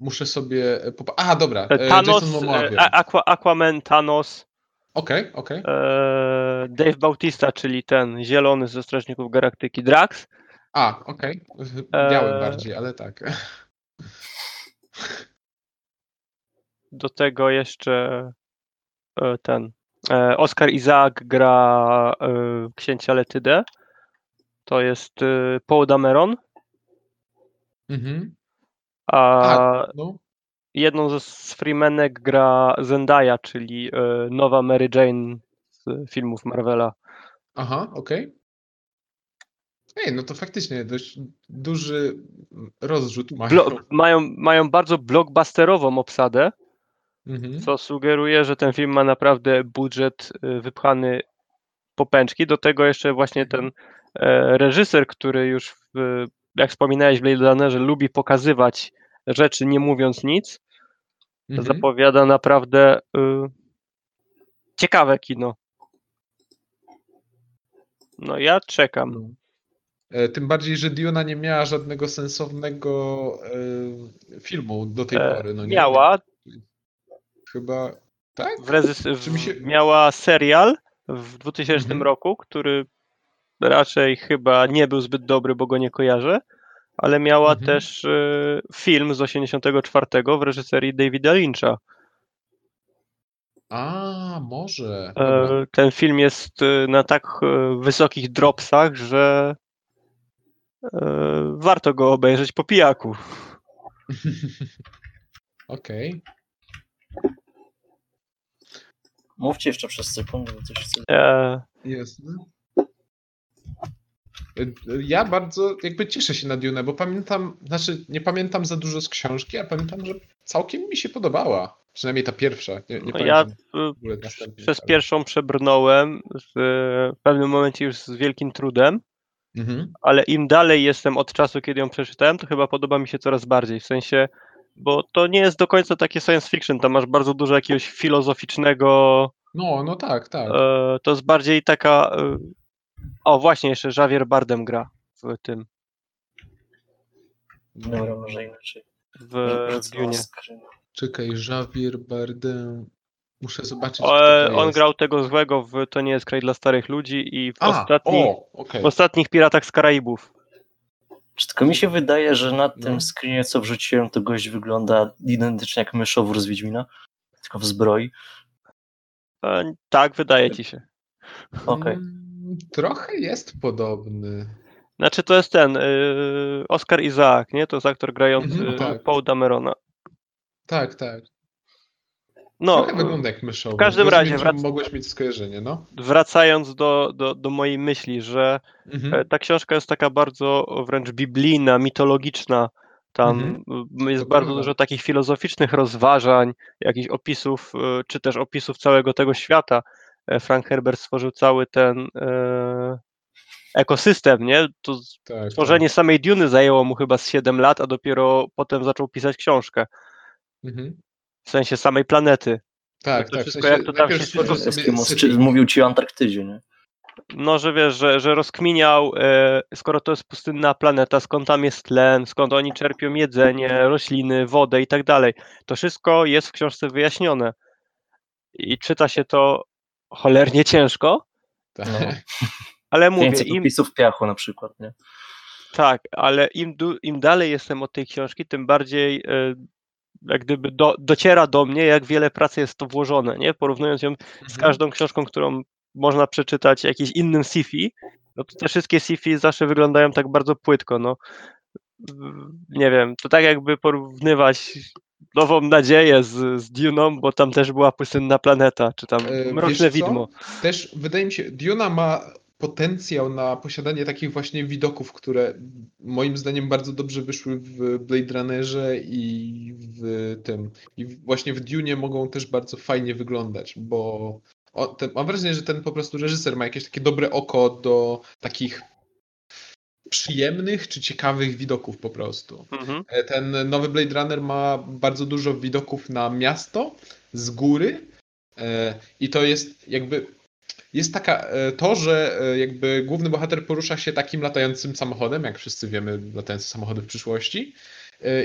muszę sobie... popa- A, dobra. e, e, Thanos, Jason Momoa e, wiem. A- Aqua, Aquaman, Thanos, Okej, okej. e, Dave Bautista, czyli ten zielony ze Strażników Galaktyki, Drax. A, okej. E, Biały bardziej, ale tak. Do tego jeszcze e, ten e, Oscar Isaac gra e, księcia Letydę. To jest e, Paul Dameron, Mhm. A no. jedną ze z Freemanek gra Zendaya, czyli e, nowa Mary Jane z filmów Marvela. Aha, okej. Ej, no to faktycznie dość duży rozrzut mają. Blo- mają, mają bardzo blockbusterową obsadę, Mhm. co sugeruje, że ten film ma naprawdę budżet e, wypchany po pęczki. Do tego jeszcze właśnie ten e, reżyser, który już, w, jak wspominałeś w Blade Runnerze, lubi pokazywać rzeczy nie mówiąc nic, Mhm. zapowiada naprawdę y, ciekawe kino. No ja czekam. No. E, Tym bardziej, że Duna nie miała żadnego sensownego e, filmu do tej E, pory. No nie? Miała, Chyba. Tak? w mi się- w, miała serial w 2000 Mhm. roku, który raczej chyba nie był zbyt dobry, bo go nie kojarzę, ale miała Mhm. też y, film z 84 w reżyserii Davida Lyncha. A, może. E, Ten film jest y, na tak y, wysokich dropsach, że y, warto go obejrzeć po pijaku. Okej. Mówcie jeszcze przez sekundę, bo coś chcę. E, Jasne. Ja bardzo jakby cieszę się na Dune, bo pamiętam, znaczy nie pamiętam za dużo z książki, a pamiętam, że całkiem mi się podobała. Przynajmniej ta pierwsza. Nie, nie no ja przez ale- pierwszą przebrnąłem z, w pewnym momencie już z wielkim trudem, Mhm. ale im dalej jestem od czasu, kiedy ją przeczytałem, to chyba podoba mi się coraz bardziej. W sensie, bo to nie jest do końca takie science fiction, tam masz bardzo dużo jakiegoś filozoficznego, No, no tak, tak. e, to jest bardziej taka, e, o właśnie, jeszcze Javier Bardem gra w tym, Dobra, może inaczej. w, w Dunie. Czekaj, Javier Bardem. Muszę zobaczyć. O, e, on jest. grał tego złego w To nie jest kraj dla starych ludzi i w, A, ostatnich, o, okej. w ostatnich Piratach z Karaibów. Czy tylko mi się wydaje, że na tym No. screenie, co wrzuciłem, to gość wygląda identycznie jak myszowór z Wiedźmina, tylko w zbroi. E, tak, wydaje ci się. Okej. Mm, Trochę jest podobny. Znaczy to jest ten, y, Oscar Isaac, nie? To jest aktor grający Mhm, tak. Paul Damerona. Tak, tak. No, Trochę wygląda jak myszowy. w każdym Rozumiem, razie wrac- mogłeś mieć skojarzenie, no. wracając do, do, do mojej myśli, że Mhm. e, ta książka jest taka bardzo wręcz biblijna, mitologiczna. Tam Mhm. jest To bardzo prawda. dużo takich filozoficznych rozważań, jakichś opisów, y, czy też opisów całego tego świata. E, Frank Herbert stworzył cały ten e, ekosystem, nie? To Tak, Tworzenie samej Duny zajęło mu chyba z 7 lat, a dopiero potem zaczął pisać książkę. Tak, mhm. W sensie samej planety. tak, to tak. w wszystko sensie jak to tam się stworzył stworzyło- sobie Eskimos, setting. czy mówił ci o Antarktydzie, nie? No, że wiesz, że, że rozkminiał, e, skoro to jest pustynna planeta, skąd tam jest tlen, skąd oni czerpią jedzenie, rośliny, wodę i tak dalej. To wszystko jest w książce wyjaśnione. I czyta się to cholernie ciężko, Tak. No. ale mówię, 500 im, opisów piachu na przykład, nie? tak, ale im, du- im dalej jestem od tej książki, tym bardziej e, jak gdyby do, dociera do mnie, jak wiele pracy jest w to włożone, nie? Porównując ją z Mhm. każdą książką, którą można przeczytać jakimś innym sci-fi, no to te wszystkie sci-fi zawsze wyglądają tak bardzo płytko, no. W- Nie wiem, to tak jakby porównywać nową nadzieję z, z Duną, bo tam też była pustynna planeta, czy tam E, mroczne widmo. Też wydaje mi się, Duna ma potencjał na posiadanie takich właśnie widoków, które moim zdaniem bardzo dobrze wyszły w Blade Runnerze i w tym. I właśnie w Dune mogą też bardzo fajnie wyglądać, bo o, ten, mam wrażenie, że ten po prostu reżyser ma jakieś takie dobre oko do takich przyjemnych czy ciekawych widoków po prostu. Mhm. E, Ten nowy Blade Runner ma bardzo dużo widoków na miasto z góry e, i to jest jakby jest taka e, to, że jakby główny bohater porusza się takim latającym samochodem, jak wszyscy wiemy, latające samochody w przyszłości.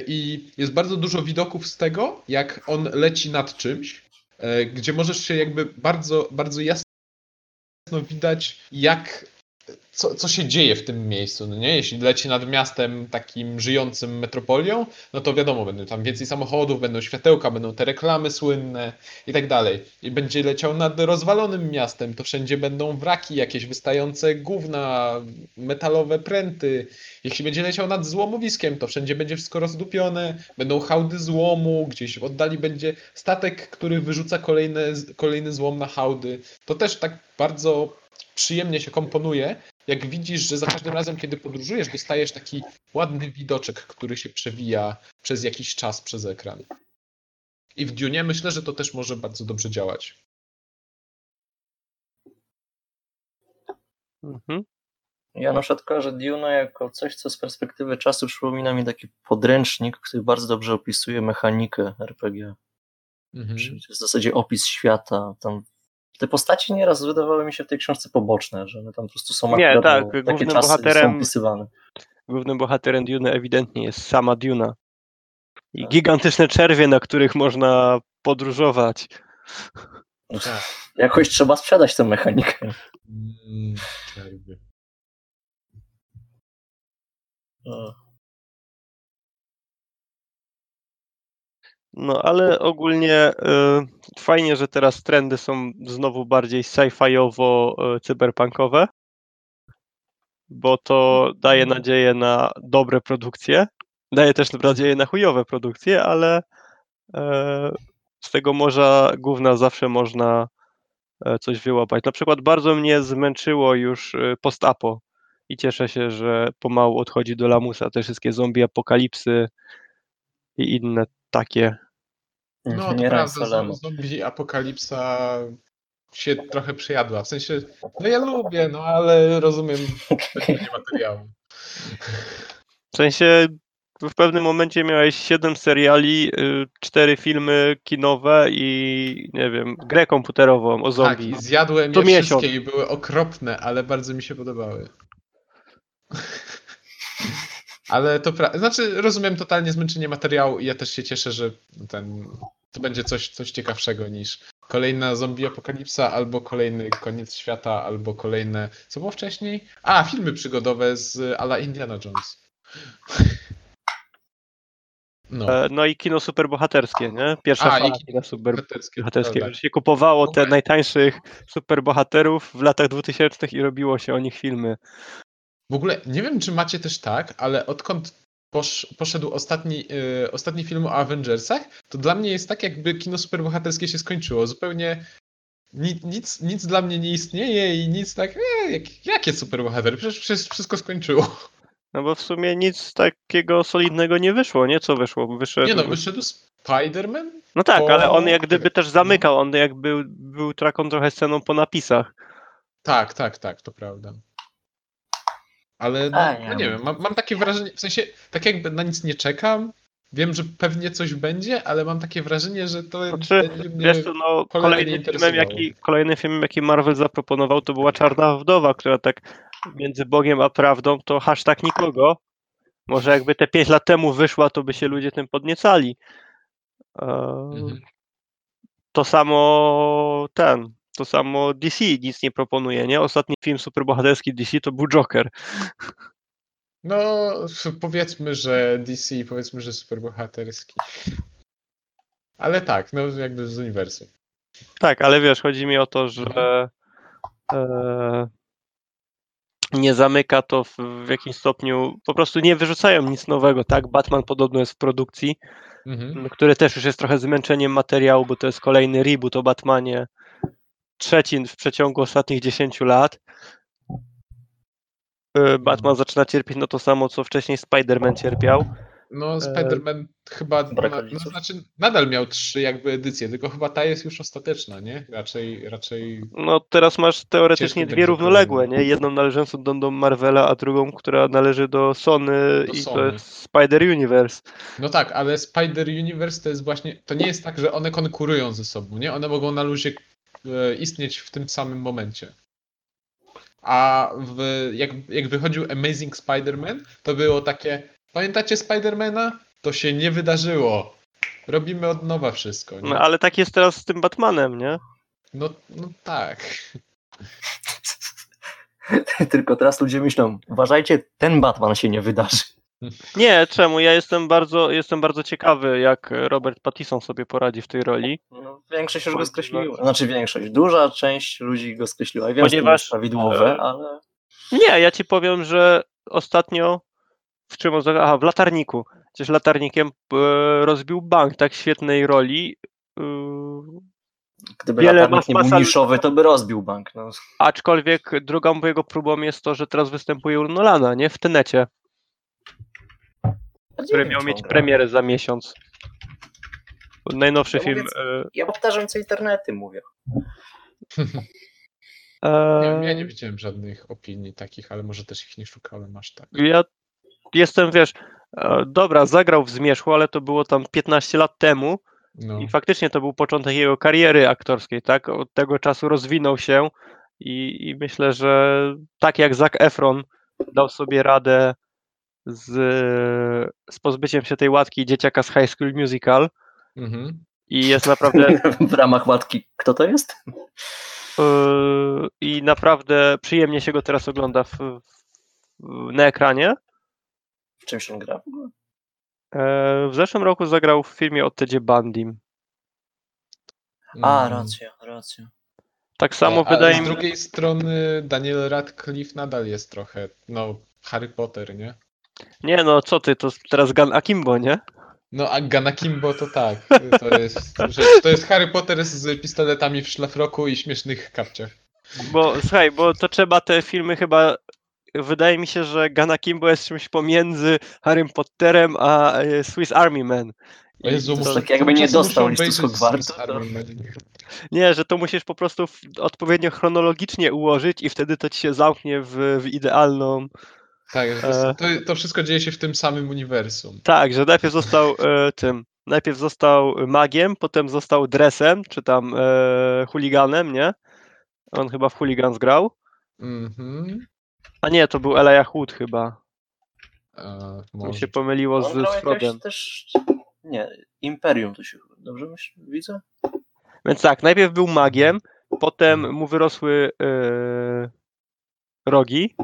I jest bardzo dużo widoków z tego, jak on leci nad czymś, gdzie możesz się jakby bardzo, bardzo jasno widać, jak co, co się dzieje w tym miejscu, no nie? Jeśli leci nad miastem takim żyjącym metropolią, no to wiadomo, będą tam więcej samochodów, będą światełka, będą te reklamy słynne i tak dalej. I będzie leciał nad rozwalonym miastem, to wszędzie będą wraki, jakieś wystające gówna, metalowe pręty. Jeśli będzie leciał nad złomowiskiem, to wszędzie będzie wszystko rozdupione, będą hałdy złomu, gdzieś w oddali będzie statek, który wyrzuca kolejne, kolejny złom na hałdy. To też tak bardzo przyjemnie się komponuje, jak widzisz, że za każdym razem, kiedy podróżujesz, dostajesz taki ładny widoczek, który się przewija przez jakiś czas przez ekran. I w Dune myślę, że to też może bardzo dobrze działać. Mhm. Ja na przykład kojarzę Duna jako coś, co z perspektywy czasu przypomina mi taki podręcznik, który bardzo dobrze opisuje mechanikę RPG. Mhm. Czyli to jest w zasadzie opis świata. Tam te postaci nieraz wydawały mi się w tej książce poboczne, że one tam po prostu są Nie, akurat, tak, takie głównym czasy bohaterem- są opisywane. Głównym bohaterem Dune ewidentnie jest sama Duna. I Tak. gigantyczne czerwie, na których można podróżować. Tak. Jakoś trzeba sprzedać tę mechanikę. Mm, czerwie. No. No ale ogólnie y, fajnie, że teraz trendy są znowu bardziej sci-fiowo y, cyberpunkowe, bo to daje nadzieję na dobre produkcje. Daje też nadzieję na chujowe produkcje, ale e, z tego morza gówna zawsze można e, coś wyłapać. Na przykład bardzo mnie zmęczyło już y, post-apo i cieszę się, że pomału odchodzi do lamusa te wszystkie zombie apokalipsy i inne takie. No, to Nie prawda, zo- zombie apokalipsa się trochę przejadła. W sensie, no ja lubię, no ale rozumiem pewnie materiału. W sensie w pewnym momencie miałeś 7 seriali, 4 filmy kinowe i nie wiem, grę komputerową o Tak, zombie. i zjadłem To je miesiąc. wszystkie i były okropne, ale bardzo mi się podobały. Ale to prawda. Znaczy, rozumiem totalnie zmęczenie materiału i ja też się cieszę, że ten, to będzie coś, coś ciekawszego niż kolejna zombie apokalipsa, albo kolejny koniec świata, albo kolejne. Co było wcześniej? A, filmy przygodowe z ala Indiana Jones. No, E, No i kino superbohaterskie, nie? Pierwsza A, fala kino kina bohaterskie, superbohaterskiego. prawda. Że się kupowało te Okej. najtańszych superbohaterów w latach 2000 i robiło się o nich filmy. W ogóle nie wiem, czy macie też tak, ale odkąd posz, poszedł ostatni, yy, ostatni film o Avengersach, to dla mnie jest tak, jakby kino superbohaterskie się skończyło. Zupełnie nic, nic, nic dla mnie nie istnieje i nic tak, e, jak, jakie superbohatery? Przecież, przecież wszystko skończyło. No bo w sumie nic takiego solidnego nie wyszło, nie? Co wyszło? Wyszedł... Nie no, wyszedł Spider-Man? No tak, po- ale on jak gdyby też zamykał, on jakby był taką trochę sceną po napisach. Tak, tak, tak, to prawda. Ale no, A, no ja nie wiem, mam, mam takie wrażenie, w sensie, tak jakby na nic nie czekam, wiem, że pewnie coś będzie, ale mam takie wrażenie, że to Znaczy. Wiesz co, no, kolejnym filmem, jaki, kolejnym filmem, jaki Marvel zaproponował, to była Czarna Wdowa, która tak między Bogiem a prawdą to hashtag nikogo. Może jakby te 5 lat temu wyszła, to by się ludzie tym podniecali. E, Mhm. To samo ten, to samo DC nic nie proponuje, nie? Ostatni film superbohaterski DC to był Joker. No, powiedzmy, że DC, powiedzmy, że superbohaterski. Ale tak, no jakby z uniwersum. Tak, ale wiesz, chodzi mi o to, że e, nie zamyka to w, w jakimś stopniu, po prostu nie wyrzucają nic nowego, tak? Batman podobno jest w produkcji, Mhm. który też już jest trochę zmęczeniem materiału, bo to jest kolejny reboot o Batmanie. Trzeci w przeciągu ostatnich 10 lat. E, Batman zaczyna cierpieć no to samo, co wcześniej Spider-Man cierpiał. No, Spider-Man chyba, Brak na, no, znaczy nadal miał trzy jakby edycje, tylko chyba ta jest już ostateczna, nie? Raczej, raczej, No teraz masz teoretycznie dwie równoległe, nie? Jedną należącą do, do Marvela, a drugą, która należy do Sony Do i to Sony. jest Spider Universe. no tak, ale Spider Universe to jest właśnie, to nie jest tak, że one konkurują ze sobą, nie? One mogą na luzie e, istnieć w tym samym momencie. A w, jak, jak wychodził Amazing Spider-Man, to było takie, pamiętacie Spider-Mana? To się nie wydarzyło. Robimy od nowa wszystko, nie? No ale tak jest teraz z tym Batmanem, nie? No, no tak. Tylko teraz ludzie myślą, uważajcie, ten Batman się nie wydarzy. Nie, czemu? Ja jestem bardzo, jestem bardzo ciekawy, jak Robert Pattinson sobie poradzi w tej roli. No, większość już go skreśliła. Znaczy większość, duża część ludzi go skreśliła. I wiem, że to Ponieważ, jest prawidłowe, e, ale Nie, ja ci powiem, że ostatnio w czym on? Aha, w latarniku. Przecież latarnikiem e, rozbił bank tak świetnej roli. e, gdyby Wiele latarnik nie był niszowy, to by rozbił bank. No. aczkolwiek drugą jego próbą jest to, że teraz występuje u Nolana, nie? W Tenecie, który miał mieć premierę za miesiąc. Najnowszy Ja film. mówię, e, Ja powtarzam, co internety mówią. e, Ja, ja nie widziałem żadnych opinii takich, ale może też ich nie szukałem aż tak. Ja jestem, wiesz, e, dobra, zagrał w Zmierzchu, ale to było tam 15 lat temu No. i faktycznie to był początek jego kariery aktorskiej, tak? Od tego czasu rozwinął się i, i myślę, że tak jak Zac Efron dał sobie radę z, z pozbyciem się tej łatki dzieciaka z High School Musical Mhm. i jest naprawdę w ramach łatki. Kto to jest? e, i naprawdę przyjemnie się go teraz ogląda w, w, na ekranie. W czymś on gra w ogóle? E, W zeszłym roku zagrał w filmie o Tedzie Bundim. A, Mhm. racja, racja. Tak samo Ale wydaje z mi się. drugiej strony Daniel Radcliffe nadal jest trochę, no, Harry Potter, nie? Nie no, co ty, to teraz Gan Akimbo, nie? No a Ganakimbo to tak. To jest, to jest Harry Potter z pistoletami w szlafroku i śmiesznych kapciach. Bo słuchaj, bo to trzeba te filmy chyba. Wydaje mi się, że Gan Akimbo jest czymś pomiędzy Harrym Potterem a e, Swiss Army Man. I O Jezu, to, tak jakby nie dostał listu z Hogwartu, to- nie, że to musisz po prostu odpowiednio chronologicznie ułożyć i wtedy to ci się zamknie w, w idealną. Tak, to, E. to, to wszystko dzieje się w tym samym uniwersum. Tak, że najpierw został e, tym. Najpierw został magiem, potem został dresem, czy tam e, chuliganem, nie? On chyba w chuligans grał. Mhm. A nie, to był Elijah Wood chyba. E, mi się pomyliło z, z Frodem. też... Nie, Imperium to się... Dobrze myśl, widzę? Więc tak, najpierw był magiem, potem mu wyrosły e, rogi.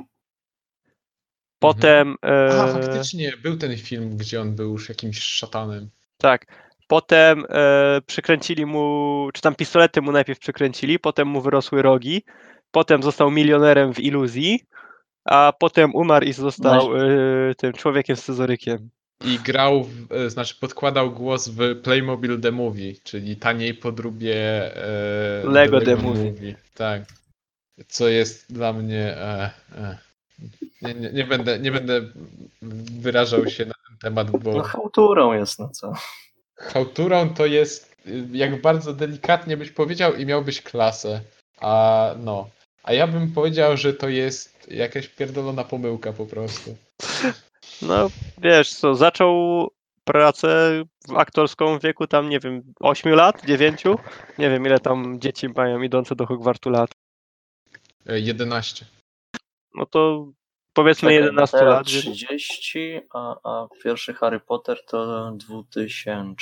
Potem. E, A, faktycznie, był ten film, gdzie on był już jakimś szatanem. tak. Potem e, przykręcili mu, czy tam pistolety mu najpierw przykręcili, potem mu wyrosły rogi, potem został milionerem w iluzji, a potem umarł i został e, tym człowiekiem z scyzorykiem. I grał, w, e, znaczy podkładał głos w Playmobil The Movie, czyli taniej podróbie e, Lego The Movie. Tak. Co jest dla mnie. E, e. Nie, nie, nie, będę, nie będę wyrażał się na ten temat, bo No chałturą jest, no co? Chałturą to jest, jak bardzo delikatnie byś powiedział i miałbyś klasę. A no. A ja bym powiedział, że to jest jakaś pierdolona pomyłka po prostu. No wiesz co, zaczął pracę w aktorską w wieku tam, nie wiem, 8 lat, 9? Nie wiem ile tam dzieci mają idące do Hogwartu lat. E, 11. No to powiedzmy Czekaj, 11 teraz lat. więc- 30, a, a pierwszy Harry Potter to 2001.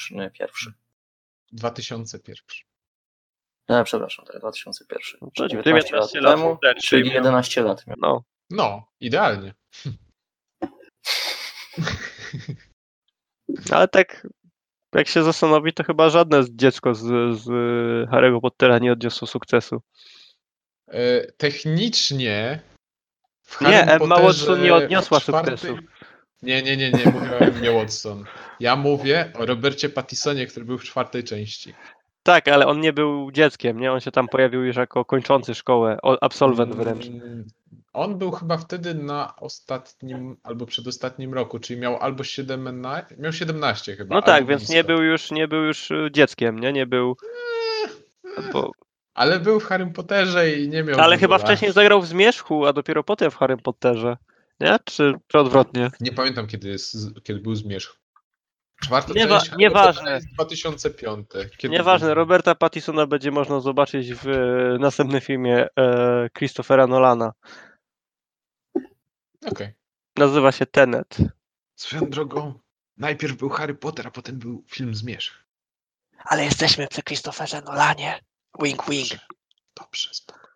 2001. No, przepraszam, tak, 2001. No to Czyli 19 lat 19 lat temu, wstecz, czyli miał- 11 lat miał. No, No, idealnie. ale tak jak się zastanowi, to chyba żadne dziecko z, z Harry'ego Pottera nie odniosło sukcesu. E, Technicznie. W Nie, Emma Potterze Watson nie odniosła w czwartej- sukcesu. Nie, nie, nie, nie, mówiłem nie Watson. Ja mówię o Robercie Pattisonie, który był w czwartej części. Tak, ale on nie był dzieckiem, nie? On się tam pojawił już jako kończący szkołę, absolwent wręcz. Mm, On był chyba wtedy na ostatnim albo przedostatnim roku, czyli miał albo 17, miał 17 chyba. No tak, więc nie był już, nie był już y, dzieckiem, nie? Nie był. Bo, Ale był w Harrym Potterze i nie miał. ale chyba wcześniej zagrał w Zmierzchu, a dopiero potem w Harrym Potterze. Nie? Czy, czy odwrotnie? Nie pamiętam, kiedy, jest, kiedy był Zmierzch. Czwarta Niewa- część nieważne. Pottera jest 2005. Kiedy Nieważne, był- Roberta Pattisona będzie można zobaczyć w e, następnym filmie e, Christophera Nolana. Okej. Nazywa się Tenet. Swoją drogą, najpierw był Harry Potter, a potem był film Zmierzch. Ale jesteśmy przy Christopherze Nolanie. Wink, wink. Dobrze, spoko.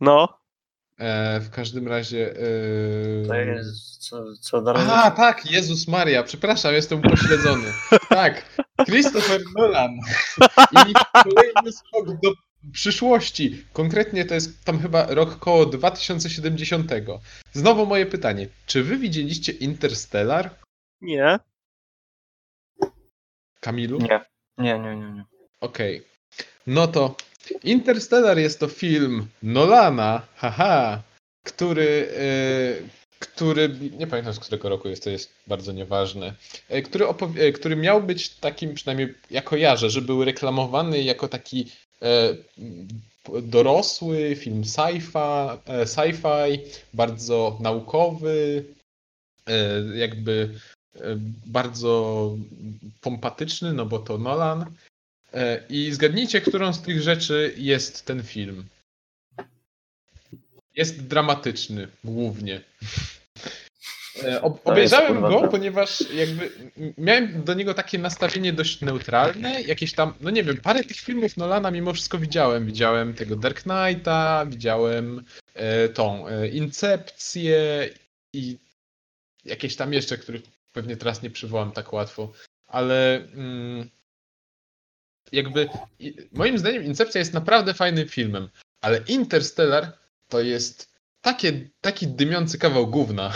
No, E, w każdym razie. E... To jest co, co dalej? A, tak, Jezus Maria, przepraszam, jestem pośledzony. Tak, Christopher Nolan. I kolejny skok do przyszłości. Konkretnie to jest tam chyba rok koło 2070. Znowu moje pytanie. Czy wy widzieliście Interstellar, nie. Kamilu? Nie, nie, nie, nie. nie. Okej. No to Interstellar jest to film Nolana, haha, który, e, który, nie pamiętam z którego roku jest, to jest bardzo nieważne, e, który, e, który miał być takim, przynajmniej ja kojarzę, że był reklamowany jako taki dorosły film sci-fi, sci-fi bardzo naukowy, jakby bardzo pompatyczny, no bo to Nolan. E, I zgadnijcie, którą z tych rzeczy jest ten film. Jest dramatyczny, głównie. E, obejrzałem go, ponieważ jakby miałem do niego takie nastawienie dość neutralne. Jakieś tam, no nie wiem, parę tych filmów Nolana mimo wszystko widziałem. Widziałem tego Dark Knighta, widziałem e, tą Incepcję i jakieś tam jeszcze, których pewnie teraz nie przywołam tak łatwo. Ale mm, jakby i- moim zdaniem Incepcja jest naprawdę fajnym filmem, ale Interstellar to jest takie, taki dymiący kawał gówna.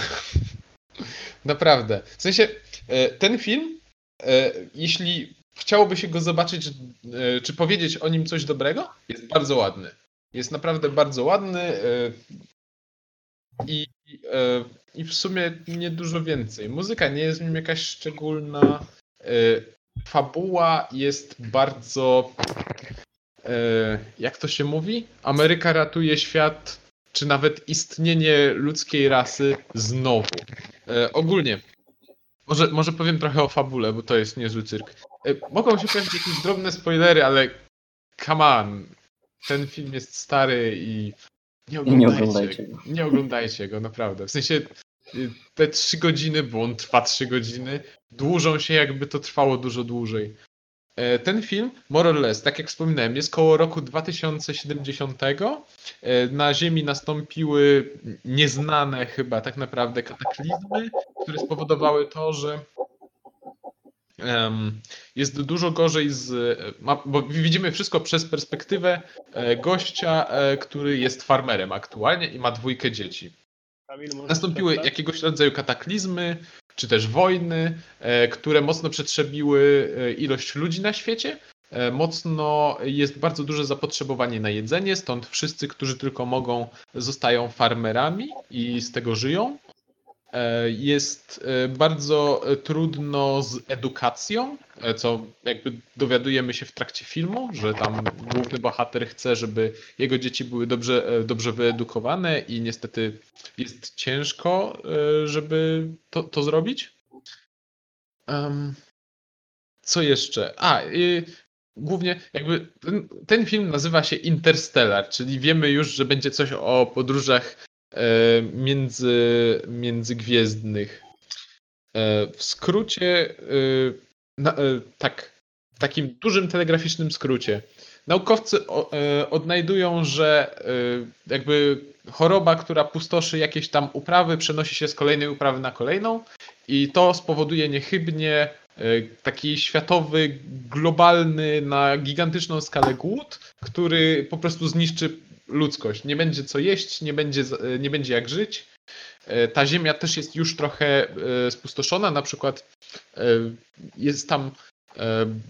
naprawdę. W sensie e, ten film, e, jeśli chciałoby się go zobaczyć, e, czy powiedzieć o nim coś dobrego, jest bardzo ładny. Jest naprawdę bardzo ładny e, i, e, i w sumie nie dużo więcej. Muzyka nie jest w nim jakaś szczególna. e, Fabuła jest bardzo. e, Jak to się mówi? Ameryka ratuje świat, czy nawet istnienie ludzkiej rasy znowu. Ogólnie. Może, może powiem trochę o fabule, bo to jest niezły cyrk. Mogą się pojawić jakieś drobne spoilery, ale come on. Ten film jest stary i nie I nie oglądajcie, oglądajcie go. Nie oglądajcie go, naprawdę. W sensie y, te trzy godziny, bo on trwa trzy godziny, dłużą się jakby to trwało dużo dłużej. E, Ten film, more or less, tak jak wspominałem, jest koło roku 2070. E, Na Ziemi nastąpiły nieznane chyba tak naprawdę kataklizmy, które spowodowały to, że jest dużo gorzej z. Bo widzimy wszystko przez perspektywę e, gościa, e, który jest farmerem aktualnie i ma dwójkę dzieci. Nastąpiły jakiegoś rodzaju kataklizmy, czy też wojny, e, które mocno przetrzebiły ilość ludzi na świecie. Mocno jest bardzo duże zapotrzebowanie na jedzenie, stąd wszyscy, którzy tylko mogą, zostają farmerami i z tego żyją. E, Jest e, bardzo trudno z edukacją, e, co jakby dowiadujemy się w trakcie filmu, że tam główny bohater chce, żeby jego dzieci były dobrze, dobrze wyedukowane i niestety jest ciężko, żeby to, to zrobić. Co jeszcze? A, głównie jakby ten, ten film nazywa się Interstellar, czyli wiemy już, że będzie coś o podróżach między, międzygwiezdnych. E, w skrócie, e, na, e, tak, w takim dużym telegraficznym skrócie. Naukowcy e, odnajdują, że e, jakby choroba, która pustoszy jakieś tam uprawy, przenosi się z kolejnej uprawy na kolejną i to spowoduje niechybnie e, taki światowy, globalny, na gigantyczną skalę głód, który po prostu zniszczy ludzkość. Nie będzie co jeść, nie będzie, e, nie będzie jak żyć e, ta ziemia też jest już trochę e, spustoszona. Na przykład jest tam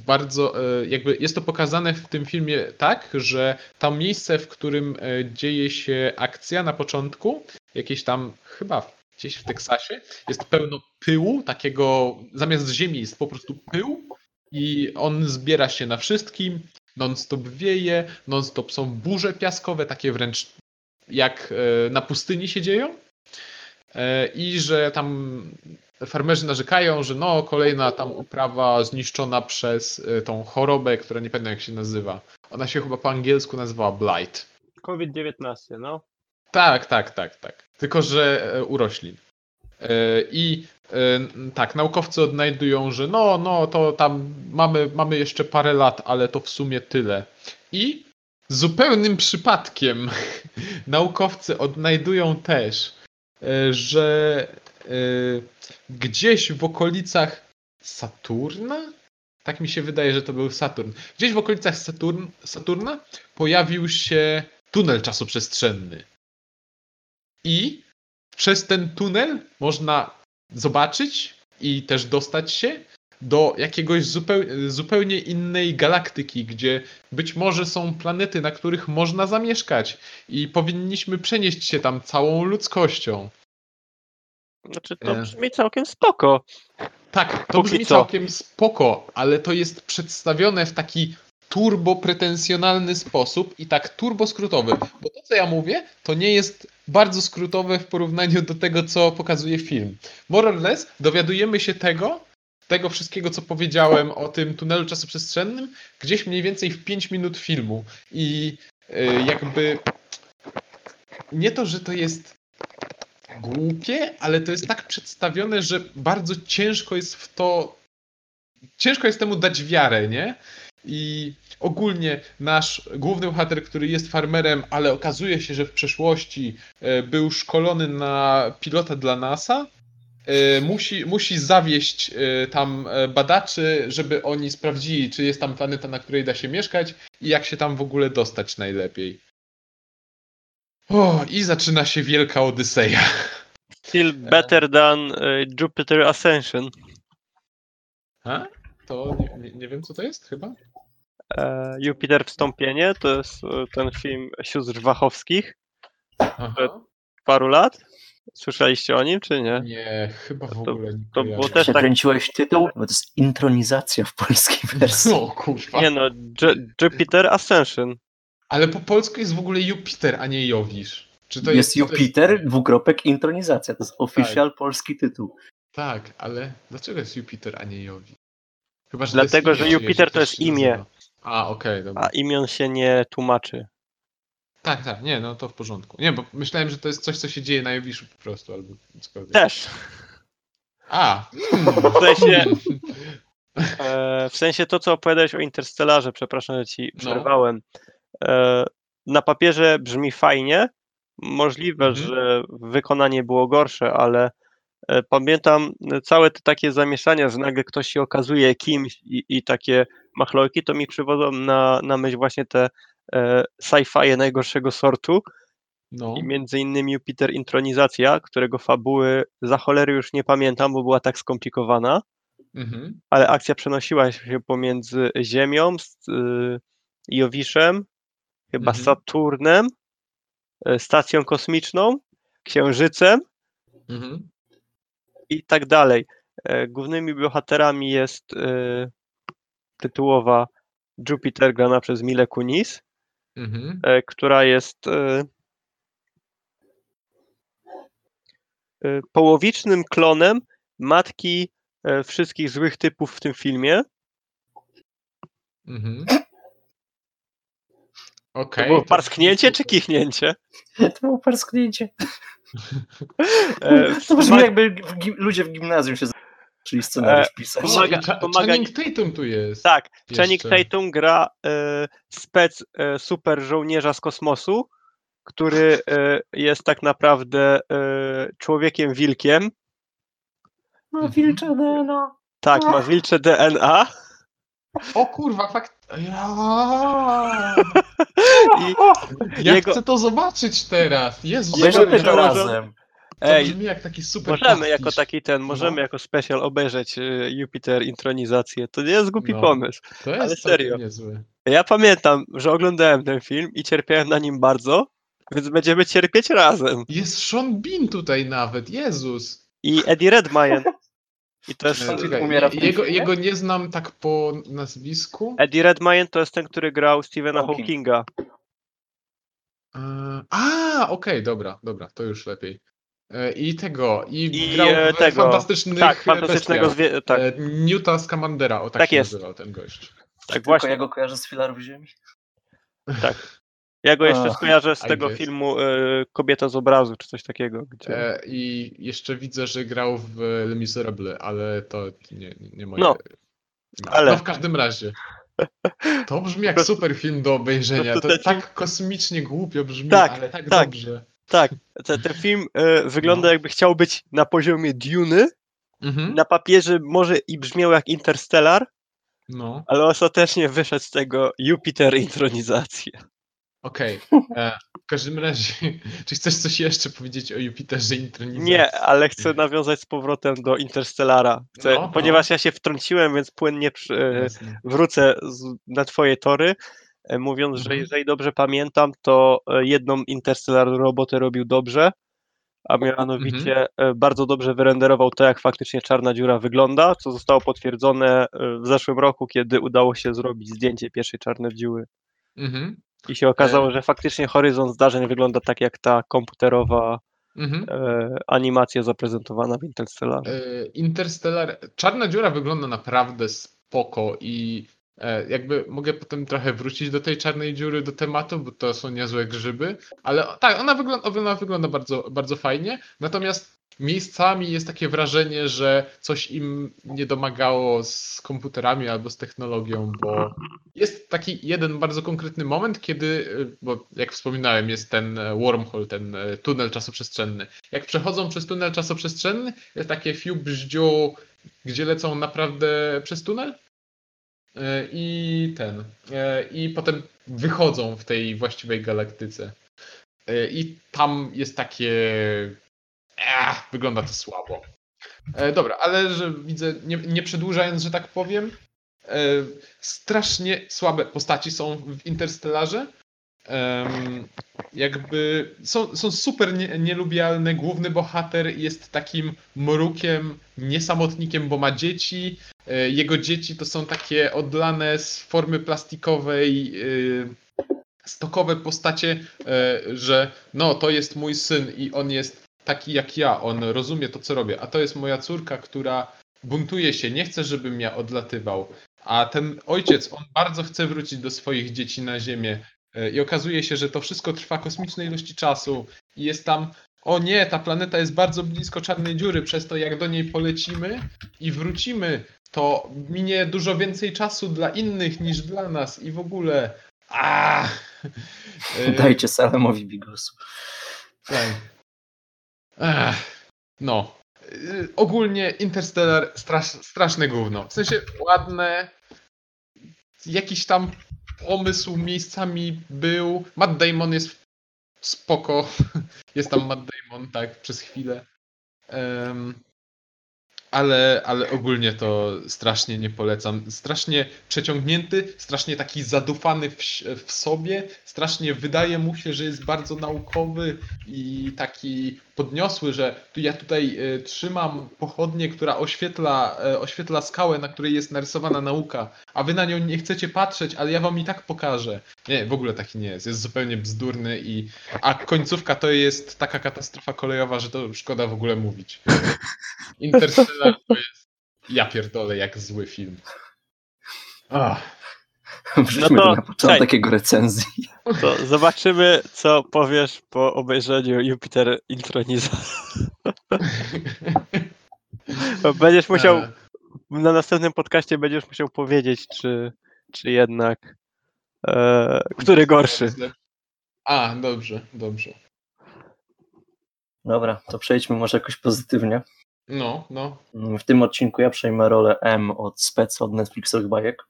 bardzo, jakby jest to pokazane w tym filmie tak, że tam miejsce, w którym dzieje się akcja na początku, jakieś tam chyba gdzieś w Teksasie, jest pełno pyłu, takiego zamiast ziemi jest po prostu pył i on zbiera się na wszystkim, non-stop wieje, non-stop są burze piaskowe, takie wręcz jak e, na pustyni się dzieją. E, I że tam farmerzy narzekają, że no kolejna tam uprawa zniszczona przez e, tą chorobę, która nie pamiętam jak się nazywa. Ona się chyba po angielsku nazywała blight. COVID-19, no. Tak, tak, tak, tak. Tylko, że u roślin. I e, tak, naukowcy odnajdują, że no, no, to tam mamy, mamy jeszcze parę lat, ale to w sumie tyle. I zupełnym przypadkiem naukowcy odnajdują też, e, że e, gdzieś w okolicach Saturna? Tak mi się wydaje, że to był Saturn. Gdzieś w okolicach Saturn, Saturna pojawił się tunel czasoprzestrzenny. I przez ten tunel można zobaczyć i też dostać się do jakiegoś zupeł- zupełnie innej galaktyki, gdzie być może są planety, na których można zamieszkać i powinniśmy przenieść się tam całą ludzkością. Znaczy to E. brzmi całkiem spoko. Tak, to Póki brzmi co. całkiem spoko, ale to jest przedstawione w taki turbo pretensjonalny sposób i tak turbo skrótowy, bo to co ja mówię, to nie jest bardzo skrótowe w porównaniu do tego, co pokazuje film. More or less dowiadujemy się tego, tego wszystkiego, co powiedziałem o tym tunelu czasoprzestrzennym, gdzieś mniej więcej w 5 minut filmu i y, jakby nie to, że to jest głupie, ale to jest tak przedstawione, że bardzo ciężko jest w to. Ciężko jest temu dać wiarę, nie? I ogólnie nasz główny bohater, który jest farmerem, ale okazuje się, że w przeszłości e, był szkolony na pilota dla NASA, e, musi, musi zawieść e, tam badaczy, żeby oni sprawdzili, czy jest tam planeta, na której da się mieszkać i jak się tam w ogóle dostać najlepiej. O, i zaczyna się wielka odyseja. Still better than Jupiter Ascension. A? To nie, nie, wiem, co to jest chyba? E, Jupiter Wstąpienie to jest e, ten film sióstr Wachowskich Aha. paru lat. Słyszeliście o nim, czy nie? Nie, chyba w To- ogóle nie to było też tak- Przekręciłeś tytuł? Bo to jest intronizacja w polskiej wersji. No kurwa. Nie no, Ju- Jupiter Ascension. Ale po polsku jest w ogóle Jupiter, a nie Jowisz. Czy to jest jest, to Jupiter, dwukropek, intronizacja. To jest official polski tytuł. Tak, ale dlaczego jest Jupiter, a nie Jowisz? Chyba, że Dlatego, że Jupiter to jest imię. A, okej, dobra. A imion się nie tłumaczy. Tak, tak, nie, no to w porządku. Nie, bo myślałem, że to jest coś, co się dzieje na Jowiszu po prostu, albo cokolwiek. Też. A! W sensie, e, w sensie to, co opowiadałeś o Interstellarze, przepraszam, że ci No. przerwałem. E, na papierze brzmi fajnie. Możliwe, Mhm. że wykonanie było gorsze, ale pamiętam całe te takie zamieszania, że nagle ktoś się okazuje kimś i, i takie machlojki, to mi przywodzą na, na myśl właśnie te e, sci-fi najgorszego sortu. No. I między innymi Jupiter Intronizacja, którego fabuły za cholery już nie pamiętam, bo była tak skomplikowana, Mhm. ale akcja przenosiła się pomiędzy Ziemią, y, Jowiszem, chyba Mhm. Saturnem, y, stacją kosmiczną, Księżycem Mhm. I tak dalej. E, Głównymi bohaterami jest y, tytułowa Jupiter grana przez Mile Kunis, Mhm. e, która jest e, e, połowicznym klonem matki e, wszystkich złych typów w tym filmie. Mhm. To Okej. było parsknięcie czy kichnięcie? To było parsknięcie. E, To brzmi jakby w gim- ludzie w gimnazjum się czyli scenariusz pisać. pomaga- Channing Tatum tu jest. Tak, Channing Jeszcze. Tatum gra e, spec e, super żołnierza z kosmosu, który e, jest tak naprawdę e, człowiekiem wilkiem. No wilcze no. Tak, ma wilcze DNA. O kurwa, fakt. Ja, I ja Jego- chcę to zobaczyć teraz. Jezu, Obejrzymy to razem. To Ej, jak taki super Możemy jako pastisz. taki ten, możemy No. jako special obejrzeć y, Jupiter intronizację. To nie jest głupi No. pomysł. To jest ale serio. niezłe. Ja pamiętam, że oglądałem ten film i cierpiałem na nim bardzo, więc będziemy cierpieć razem. Jest Sean Bean tutaj nawet, Jezus. I Eddie Redmayne. I to jest... Czekaj, umiera w tym jego, filmie? jego nie znam tak po nazwisku. Eddie Redmayne to jest ten, który grał Stephena Hawking. Hawkinga. E, A, okej, dobra, dobra, to już lepiej. E, I tego, i, I, grał e, w tego, fantastycznych Tak, fantastycznego bestiach. zwie... Tak, E, Newta Scamandera, o tak, Tak się jest. nazywał ten gość. tak Tylko właśnie. ja go kojarzę z filarów ziemi. Ja go jeszcze skojarzę z tego filmu y, Kobieta z obrazu, czy coś takiego. Gdzie... E, I jeszcze widzę, że grał w Le Miserable, ale to nie, nie moje. No, No, ale- no w każdym razie. To brzmi jak super film do obejrzenia. To To ten tak kosmicznie głupio brzmi, Tak, ale tak, tak. dobrze. Tak, ten, ten film y, wygląda No. jakby chciał być na poziomie Duny. Mhm. Na papierze może i brzmiał jak Interstellar, No, ale ostatecznie wyszedł z tego Jupiter intronizację. Okej. E, W każdym razie, czy chcesz coś jeszcze powiedzieć o Jupiterze intronizacji? Nie, ale chcę nawiązać z powrotem do Interstellara. Chcę, No, no. ponieważ ja się wtrąciłem, więc płynnie przy, e, wrócę z, na twoje tory, e, mówiąc, że Mhm. jeżeli dobrze pamiętam, to jedną Interstellar robotę robił dobrze, a mianowicie Mhm. bardzo dobrze wyrenderował to, jak faktycznie czarna dziura wygląda, co zostało potwierdzone w zeszłym roku, kiedy udało się zrobić zdjęcie pierwszej czarnej dziury. Mhm. I się okazało, że faktycznie horyzont zdarzeń wygląda tak jak ta komputerowa Mhm. e, animacja zaprezentowana w Interstellarze. E, Interstellar. Czarna dziura wygląda naprawdę spoko i e, jakby mogę potem trochę wrócić do tej czarnej dziury, do tematu, bo to są niezłe grzyby, ale tak, ona wygląda, ona wygląda bardzo, bardzo fajnie, natomiast miejscami jest takie wrażenie, że coś im nie domagało z komputerami albo z technologią, bo jest taki jeden bardzo konkretny moment, kiedy, e, bo jak wspominałem, jest ten e, wormhole, ten e, tunel czasoprzestrzenny. Jak przechodzą przez tunel czasoprzestrzenny, jest takie fiu bździu, gdzie lecą naprawdę przez tunel. E, I ten. e, I potem wychodzą w tej właściwej galaktyce. E, I tam jest takie. Ech, wygląda to słabo. Dobra, ale że widzę, nie, nie przedłużając, że tak powiem, strasznie słabe postaci są w Interstellarze. Jakby są, są super nie, nielubialne. Główny bohater jest takim mrukiem, niesamotnikiem, bo ma dzieci. E, Jego dzieci to są takie odlane z formy plastikowej, e, stokowe postacie, e, że no to jest mój syn i on jest taki jak ja, on rozumie to co robię, a to jest moja córka, która buntuje się, nie chce, żebym ja odlatywał. A ten ojciec, on bardzo chce wrócić do swoich dzieci na Ziemię. E, I okazuje się, że to wszystko trwa kosmiczne ilości czasu i jest tam, o nie, ta planeta jest bardzo blisko czarnej dziury, przez to jak do niej polecimy i wrócimy, to minie dużo więcej czasu dla innych niż dla nas i w ogóle. A! E, Dajcie Salemowi bigosu. tak. No. Y, Ogólnie Interstellar strasz, straszne gówno. W sensie ładne. Jakiś tam pomysł miejscami był. Matt Damon jest spoko. Jest tam Matt Damon, tak, przez chwilę. Ale, ale ogólnie to strasznie nie polecam. Strasznie przeciągnięty, strasznie taki zadufany w, w sobie, strasznie wydaje mu się, że jest bardzo naukowy i taki podniosły, że tu ja tutaj e, trzymam pochodnię, która oświetla, e, oświetla skałę, na której jest narysowana nauka, a wy na nią nie chcecie patrzeć, ale ja wam i tak pokażę. Nie, w ogóle taki nie jest. Jest zupełnie bzdurny i a końcówka to jest taka katastrofa kolejowa, że to szkoda w ogóle mówić. Interstellar to jest ja pierdolę jak zły film. Ach. Wrzućmy No to- to na początek cześć. jego recenzji. To zobaczymy, co powiesz po obejrzeniu Jupiter intronizacji. Będziesz musiał, E, na następnym podcaście będziesz musiał powiedzieć, czy, czy jednak, e, który gorszy. A, dobrze, dobrze. Dobra, to przejdźmy może jakoś pozytywnie. No, no. W tym odcinku ja przejmę rolę M od speca od Netflixowych bajek.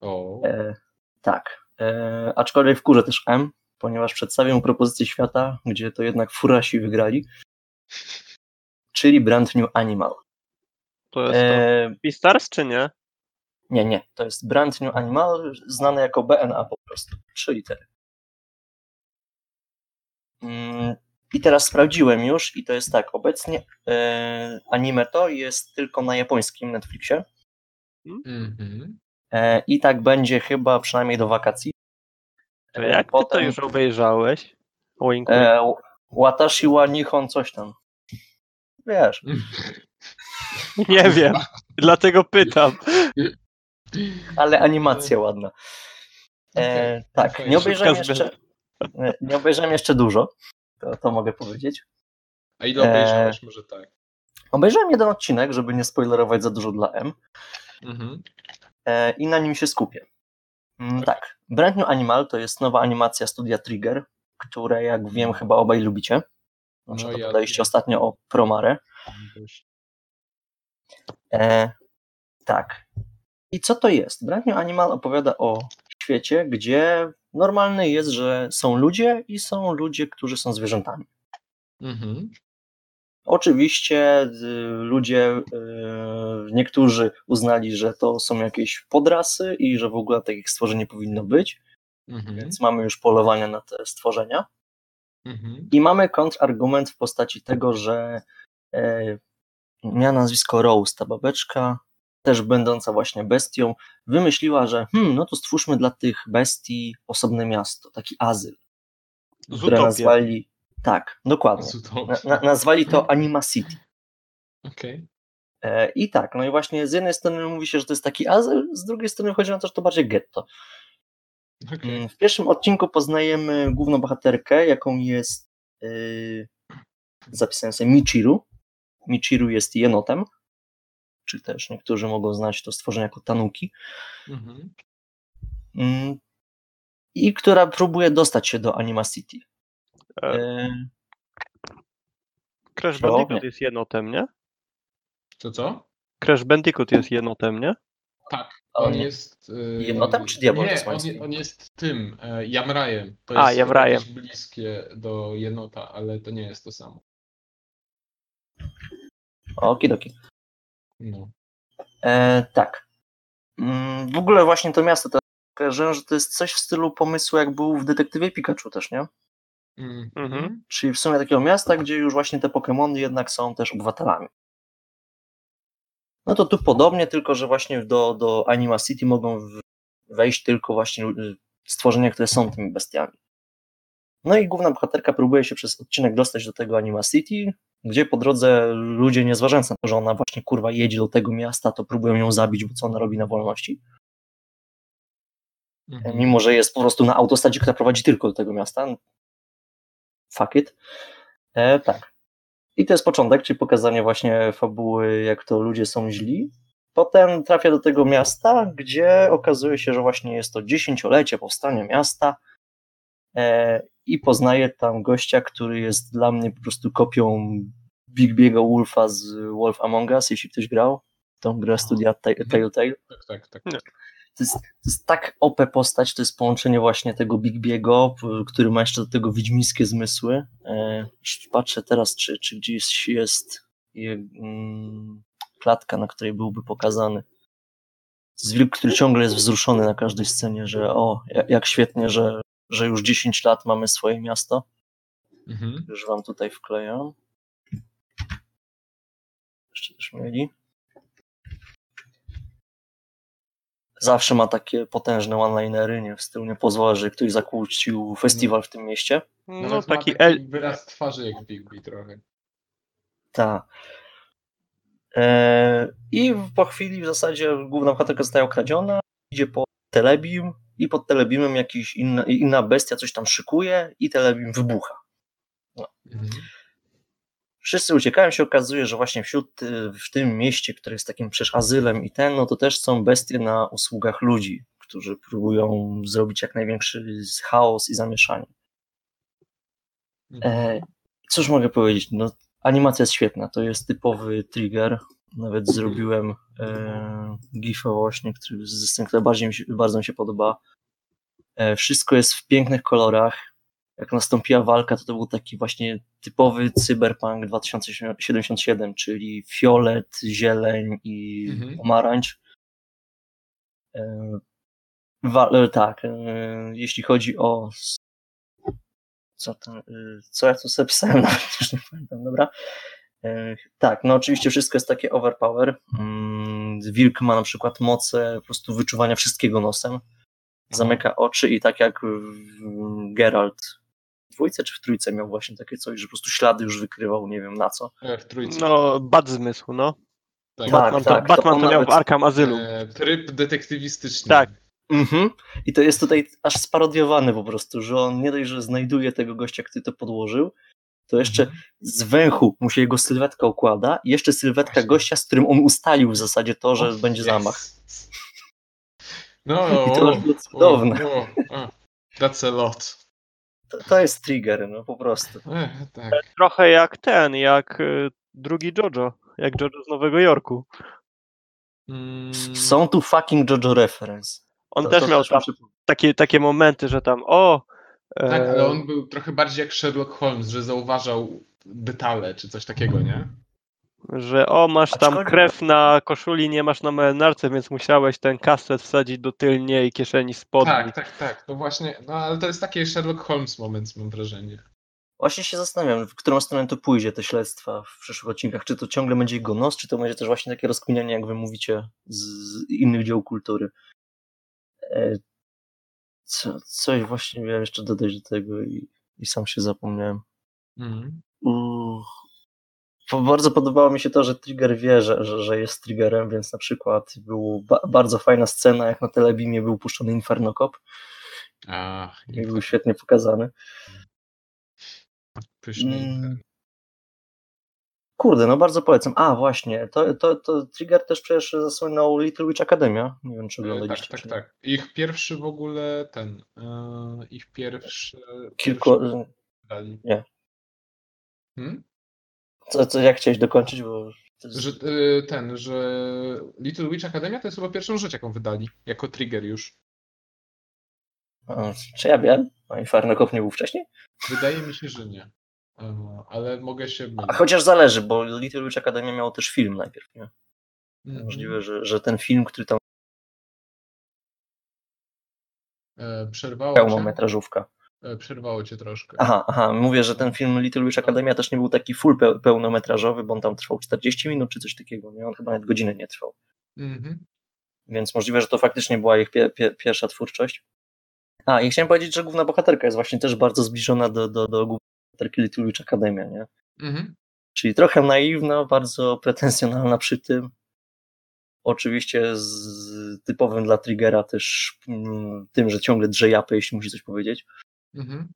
O. E, tak. E, aczkolwiek wkurzę też M, ponieważ przedstawię mu propozycję świata, gdzie to jednak Furasi wygrali. czyli Brand New Animal. To jest to. E, Beastars czy nie? nie, nie, to jest Brand New Animal, znane jako BNA po prostu, trzy litery. Mm, I teraz sprawdziłem już i to jest tak, obecnie e, anime to jest tylko na japońskim Netflixie Mhm. e, i tak będzie chyba przynajmniej do wakacji. To E, jak ty to już obejrzałeś? Wink, wink. E, Watashi wa Nihon coś tam. Wiesz, Nie wiem, dlatego pytam. ale animacja ładna. E, Okej, tak, nie obejrzałem, jeszcze, e, nie obejrzałem jeszcze dużo, to, to mogę powiedzieć. A ile obejrzałeś? Może tak. Obejrzałem jeden odcinek, żeby nie spoilerować za dużo dla M Mhm. e, i na nim się skupię. Mm, tak, Brand New Animal to jest nowa animacja studia Trigger, które jak wiem chyba obaj lubicie. Znaczy, No to ja- podaliście ostatnio o Promare. E, tak. I co to jest? Brand New Animal opowiada o świecie, gdzie normalne jest, że są ludzie i są ludzie, którzy są zwierzętami. Mhm. Oczywiście y, ludzie, y, niektórzy uznali, że to są jakieś podrasy i że w ogóle takich stworzeń nie powinno być, Mhm. więc mamy już polowania na te stworzenia. Mhm. I mamy kontrargument w postaci tego, że e, miała nazwisko Rose, ta babeczka, też będąca właśnie bestią, wymyśliła, że hmm, no to stwórzmy dla tych bestii osobne miasto, taki azyl, które Zutopię. nazwali, tak, dokładnie, na, na, nazwali to Anima City. Okej. E, I tak, no i właśnie z jednej strony mówi się, że to jest taki azyl, z drugiej strony chodzi na to, że to bardziej getto. Okej. Mm, W pierwszym odcinku poznajemy główną bohaterkę, jaką jest yy, zapisałem sobie Michiru. Michiru jest jenotem, czy też niektórzy mogą znać to stworzenie jako tanuki, Mhm. mm, i która próbuje dostać się do Anima City. E, Yy, Crash Co? Bandicoot jest jenotem, nie? To co? Crash Bandicoot jest jenotem, nie? Tak. On on jest. y, Jenotem czy diabłem Nie, on, je- on jest tym, e, Jamrajem. To A, jest Jamrajem. jakieś bliskie do jenota, ale to nie jest to samo. Okidoki. No. E, tak. Mm, w ogóle właśnie to miasto, to kojarzyłem, że to jest coś w stylu pomysłu, jak był w Detektywie Pikachu też, nie? Mhm. Mhm. Czyli w sumie takiego miasta, gdzie już właśnie te Pokémony jednak są też obywatelami. No to tu podobnie, tylko że właśnie do, do Anima City mogą wejść tylko właśnie stworzenia, które są tymi bestiami. No i główna bohaterka próbuje się przez odcinek dostać do tego Anima City, gdzie po drodze ludzie, nie zważając na to, że ona właśnie kurwa jedzie do tego miasta, to próbują ją zabić, bo co ona robi na wolności. Mhm. Mimo, że jest po prostu na autostradzie, która prowadzi tylko do tego miasta. Fuck it. E, tak. I to jest początek, czyli pokazanie właśnie fabuły, jak to ludzie są źli. Potem trafia do tego miasta, gdzie okazuje się, że właśnie jest to dziesięciolecie powstania miasta i poznaje tam gościa, który jest dla mnie po prostu kopią Big Biego Wolfa z Wolf Among Us, jeśli ktoś grał tą grę studia Ta- Telltale. Tak, tak, tak. To jest, to jest tak OP postać, to jest połączenie właśnie tego Big Biego, który ma jeszcze do tego wiedźmińskie zmysły. E, patrzę teraz, czy, czy gdzieś jest je, mm, klatka, na której byłby pokazany. To jest wilk, który ciągle jest wzruszony na każdej scenie, że o, jak, jak świetnie, że, że już 10 lat mamy swoje miasto. Mhm. Już wam tutaj wklejam. Jeszcze też mieli. Zawsze ma takie potężne one-linery, nie w stylu nie pozwala, że ktoś zakłócił festiwal w tym mieście. No ma taki taki el... wyraz twarzy jak Big B trochę. Tak. I po chwili w zasadzie główna bohaterka zostaje okradziona, idzie po telebim i pod telebimem jakiś inna, inna bestia coś tam szykuje i telebim wybucha. Mhm. Wszyscy uciekają, się okazuje, że właśnie wśród, y, w tym mieście, które jest takim przecież azylem i ten, no to też są bestie na usługach ludzi, którzy próbują zrobić jak największy chaos i zamieszanie. Mhm. E, cóż mogę powiedzieć? No, animacja jest świetna, to jest typowy trigger. Nawet zrobiłem e, gifa właśnie, który z która bardziej mi się, bardzo mi się podoba. E, wszystko jest w pięknych kolorach. jak nastąpiła walka, to to był taki właśnie typowy cyberpunk 2077, czyli fiolet, zieleń i Mhm. pomarańcz. E, wa- e, tak, e, jeśli chodzi o co, tam, e, co ja tu sobie pisałem, nawet już nie pamiętam, dobra. Tak, no oczywiście wszystko jest takie overpower. Mm, Wilk ma na przykład moce po prostu wyczuwania wszystkiego nosem. Zamyka oczy i tak jak Geralt w dwójce czy w trójce miał właśnie takie coś, że po prostu ślady już wykrywał, nie wiem na co. E, W trójce. No, bad zmysł, no. tak. tak, Batman, to, tak, to Batman on to miał w Arkham Asylum. E, Tryb detektywistyczny. Tak. Mhm. I to jest tutaj aż sparodiowany po prostu, że on nie dość, że znajduje tego gościa, który to podłożył, to jeszcze Mhm. z węchu mu się jego sylwetka układa i jeszcze sylwetka Właśnie. gościa, z którym on ustalił w zasadzie to, że O, będzie yes. zamach. No, I to było cudowne. O, o. That's a lot. To, to jest trigger, no po prostu. E, tak. Trochę jak ten, jak y, drugi Jojo. Jak Jojo z Nowego Jorku. Mm, Są tu fucking JoJo reference. On To- też to miał tam takie, takie momenty, że tam o... e, Tak, ale on był trochę bardziej jak Sherlock Holmes, że zauważał detale czy coś takiego, nie? Że o, masz tam Aczkolwiek- krew na koszuli, nie masz na marynarce, więc musiałeś ten kaset wsadzić do tylniej kieszeni spodni. Tak, tak, tak. No właśnie, no ale to jest taki Sherlock Holmes moment, mam wrażenie. Właśnie się zastanawiam, w którą stronę to pójdzie, te śledztwa w przyszłych odcinkach. Czy to ciągle będzie jego nos, czy to będzie też właśnie takie rozkminianie, jak wy mówicie, z, z innych dzieł kultury. Co, coś właśnie miałem jeszcze dodać do tego i, i sam się zapomniałem. Mhm. Bardzo podobało mi się to, że Trigger wie, że, że, że jest Triggerem, więc na przykład była ba bardzo fajna scena, jak na telebimie był puszczony Inferno Cop Ach, i był świetnie pokazany. pyszny. Mm. Kurde, no bardzo polecam. A, właśnie, to, to, to Trigger też przecież zasłynął Little Witch Academia. Nie wiem, czy E, Tak, oglądaliście. tak, nie. tak. Ich pierwszy w ogóle ten. E, ich pierwszy. Kilku... pierwszy nie. Hmm? Co, co, jak chciałeś dokończyć, bo... Jest... Że e, ten, że Little Witch Academia to jest chyba pierwszą rzecz, jaką wydali. Jako trigger już. A, czy ja wiem? A Inferno Cop nie był wcześniej? Wydaje mi się, że nie. Ale mogę się mylić. A chociaż zależy, bo Little Witch Academia miało też film najpierw, nie? Mhm. Możliwe, że, że ten film, który tam E, przerwało pełną cię? metrażówka. E, przerwało cię troszkę. Aha, aha, mówię, że ten film Little Witch Academia też nie był taki full peł- pełnometrażowy, bo on tam trwał 40 minut czy coś takiego, nie? On chyba nawet godzinę nie trwał. Mhm. Więc możliwe, że to faktycznie była ich pie, pie, pierwsza twórczość. A, i chciałem powiedzieć, że główna bohaterka jest właśnie też bardzo zbliżona do, do, do bohaterki Little Witch Academia, nie? Mhm. Czyli trochę naiwna, bardzo pretensjonalna przy tym. Oczywiście z typowym dla Triggera też mm, tym, że ciągle drze japę, jeśli musi coś powiedzieć. Mhm.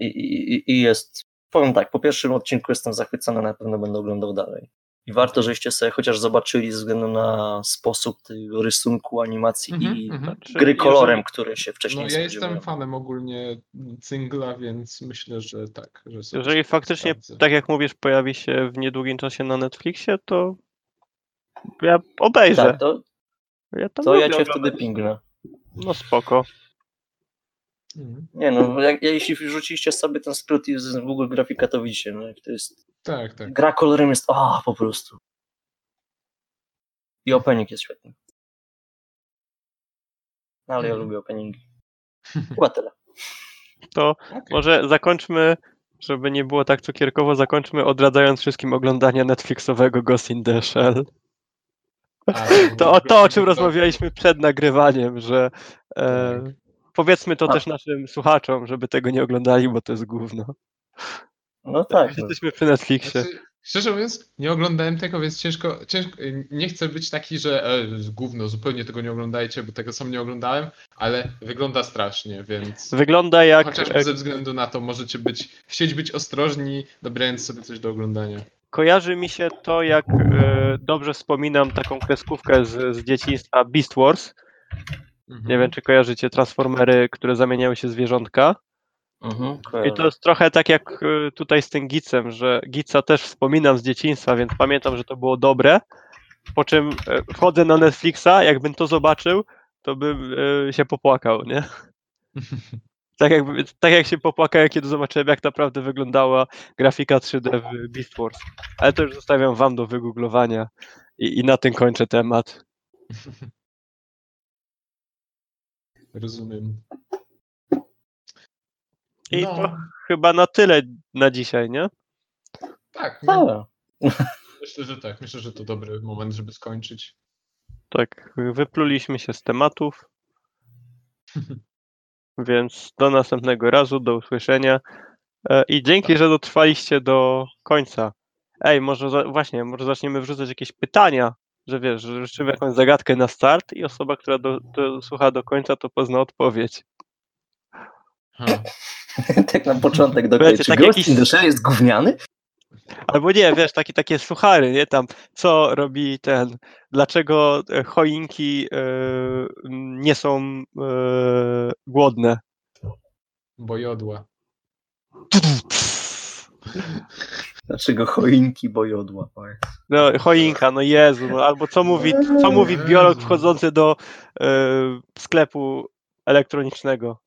I, i, I jest, powiem tak, po pierwszym odcinku jestem zachwycony, na pewno będę oglądał dalej. I warto, żeście sobie chociaż zobaczyli ze względu na sposób tego rysunku, animacji Mhm, i mhm. Znaczy, gry jeżeli- kolorem, które się wcześniej No ja jestem fanem ogólnie Cyngla, więc myślę, że tak. Że sobie Jeżeli faktycznie, sprawdzę. tak jak mówisz, pojawi się w niedługim czasie na Netflixie, to ja obejrzę. Tak, to, ja to ja cię wtedy pingnę. No spoko. Mhm. Nie no, jak, jeśli wrzuciliście sobie ten skrót z Google Grafika, to widzicie, no, jak to jest, Tak, tak. gra kolorem jest, a po prostu. I opening jest świetny. No, ale ja Mhm. lubię openingi. Chyba tyle. To Okej. może zakończmy, żeby nie było tak cukierkowo, zakończmy odradzając wszystkim oglądania Netflixowego Ghost in the Shell. To o to, o czym rozmawialiśmy przed nagrywaniem, że e, Tak. powiedzmy to A. też naszym słuchaczom, żeby tego nie oglądali, bo to jest gówno. No tak. No. Jesteśmy przy Netflixie. Znaczy, szczerze mówiąc, nie oglądałem tego, więc ciężko, ciężko. Nie chcę być taki, że e, gówno, zupełnie tego nie oglądajcie, bo tego sam nie oglądałem, ale wygląda strasznie, więc. Wygląda jak Chociażby e, ze względu na to możecie być, chcieć być ostrożni, dobrając sobie coś do oglądania. Kojarzy mi się to, jak e, dobrze wspominam taką kreskówkę z, z dzieciństwa Beast Wars. Mhm. Nie wiem, czy kojarzycie Transformery, które zamieniały się w zwierzątka. Mhm, I to jest trochę tak jak e, tutaj z tym Gicem, że Gica też wspominam z dzieciństwa, więc pamiętam, że to było dobre. Po czym e, wchodzę na Netflixa, jakbym to zobaczył, to bym e, się popłakał, nie? Tak, jakby, tak jak się popłakałem, kiedy zobaczyłem, jak naprawdę wyglądała grafika 3D w Beast Wars. Ale to już zostawiam wam do wygooglowania i, i na tym kończę temat. Rozumiem. I No. to chyba na tyle na dzisiaj, nie? Tak, my, A, myślę, że tak. Myślę, że to dobry moment, żeby skończyć. Tak, wypluliśmy się z tematów. Więc do następnego razu, do usłyszenia. E, I dzięki, że dotrwaliście do końca. Ej, może za, właśnie, może zaczniemy wrzucać jakieś pytania, że wiesz, że życzymy jakąś zagadkę na start i osoba, która do, do, słucha do końca, to pozna odpowiedź. Tak na początek do Wiecie, Czy tak jakiś- in the Shell jest gówniany? Albo nie, wiesz, takie, takie suchary, nie? Tam, co robi ten, dlaczego choinki m, nie są e, głodne. Bo jodła. Dlaczego choinki bojodła? No, choinka, no Jezu, no, albo co mówi, co mówi biolog wchodzący do e, sklepu elektronicznego?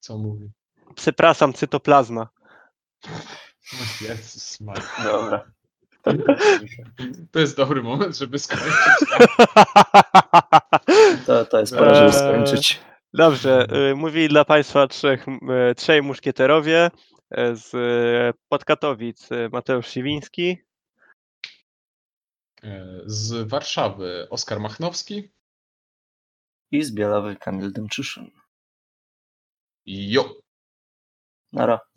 Co mówi? Przepraszam, cytoplazma. O Jezus Maria. Dobra. To jest dobry moment, żeby skończyć. To, to jest pora, żeby Eee, skończyć. Dobrze, y, mówili dla Państwa trzech, e, trzej muszkieterowie e, z Podkatowic Mateusz Siwiński, E, Z Warszawy Oskar Machnowski. I z Bielawy Kamil よなら。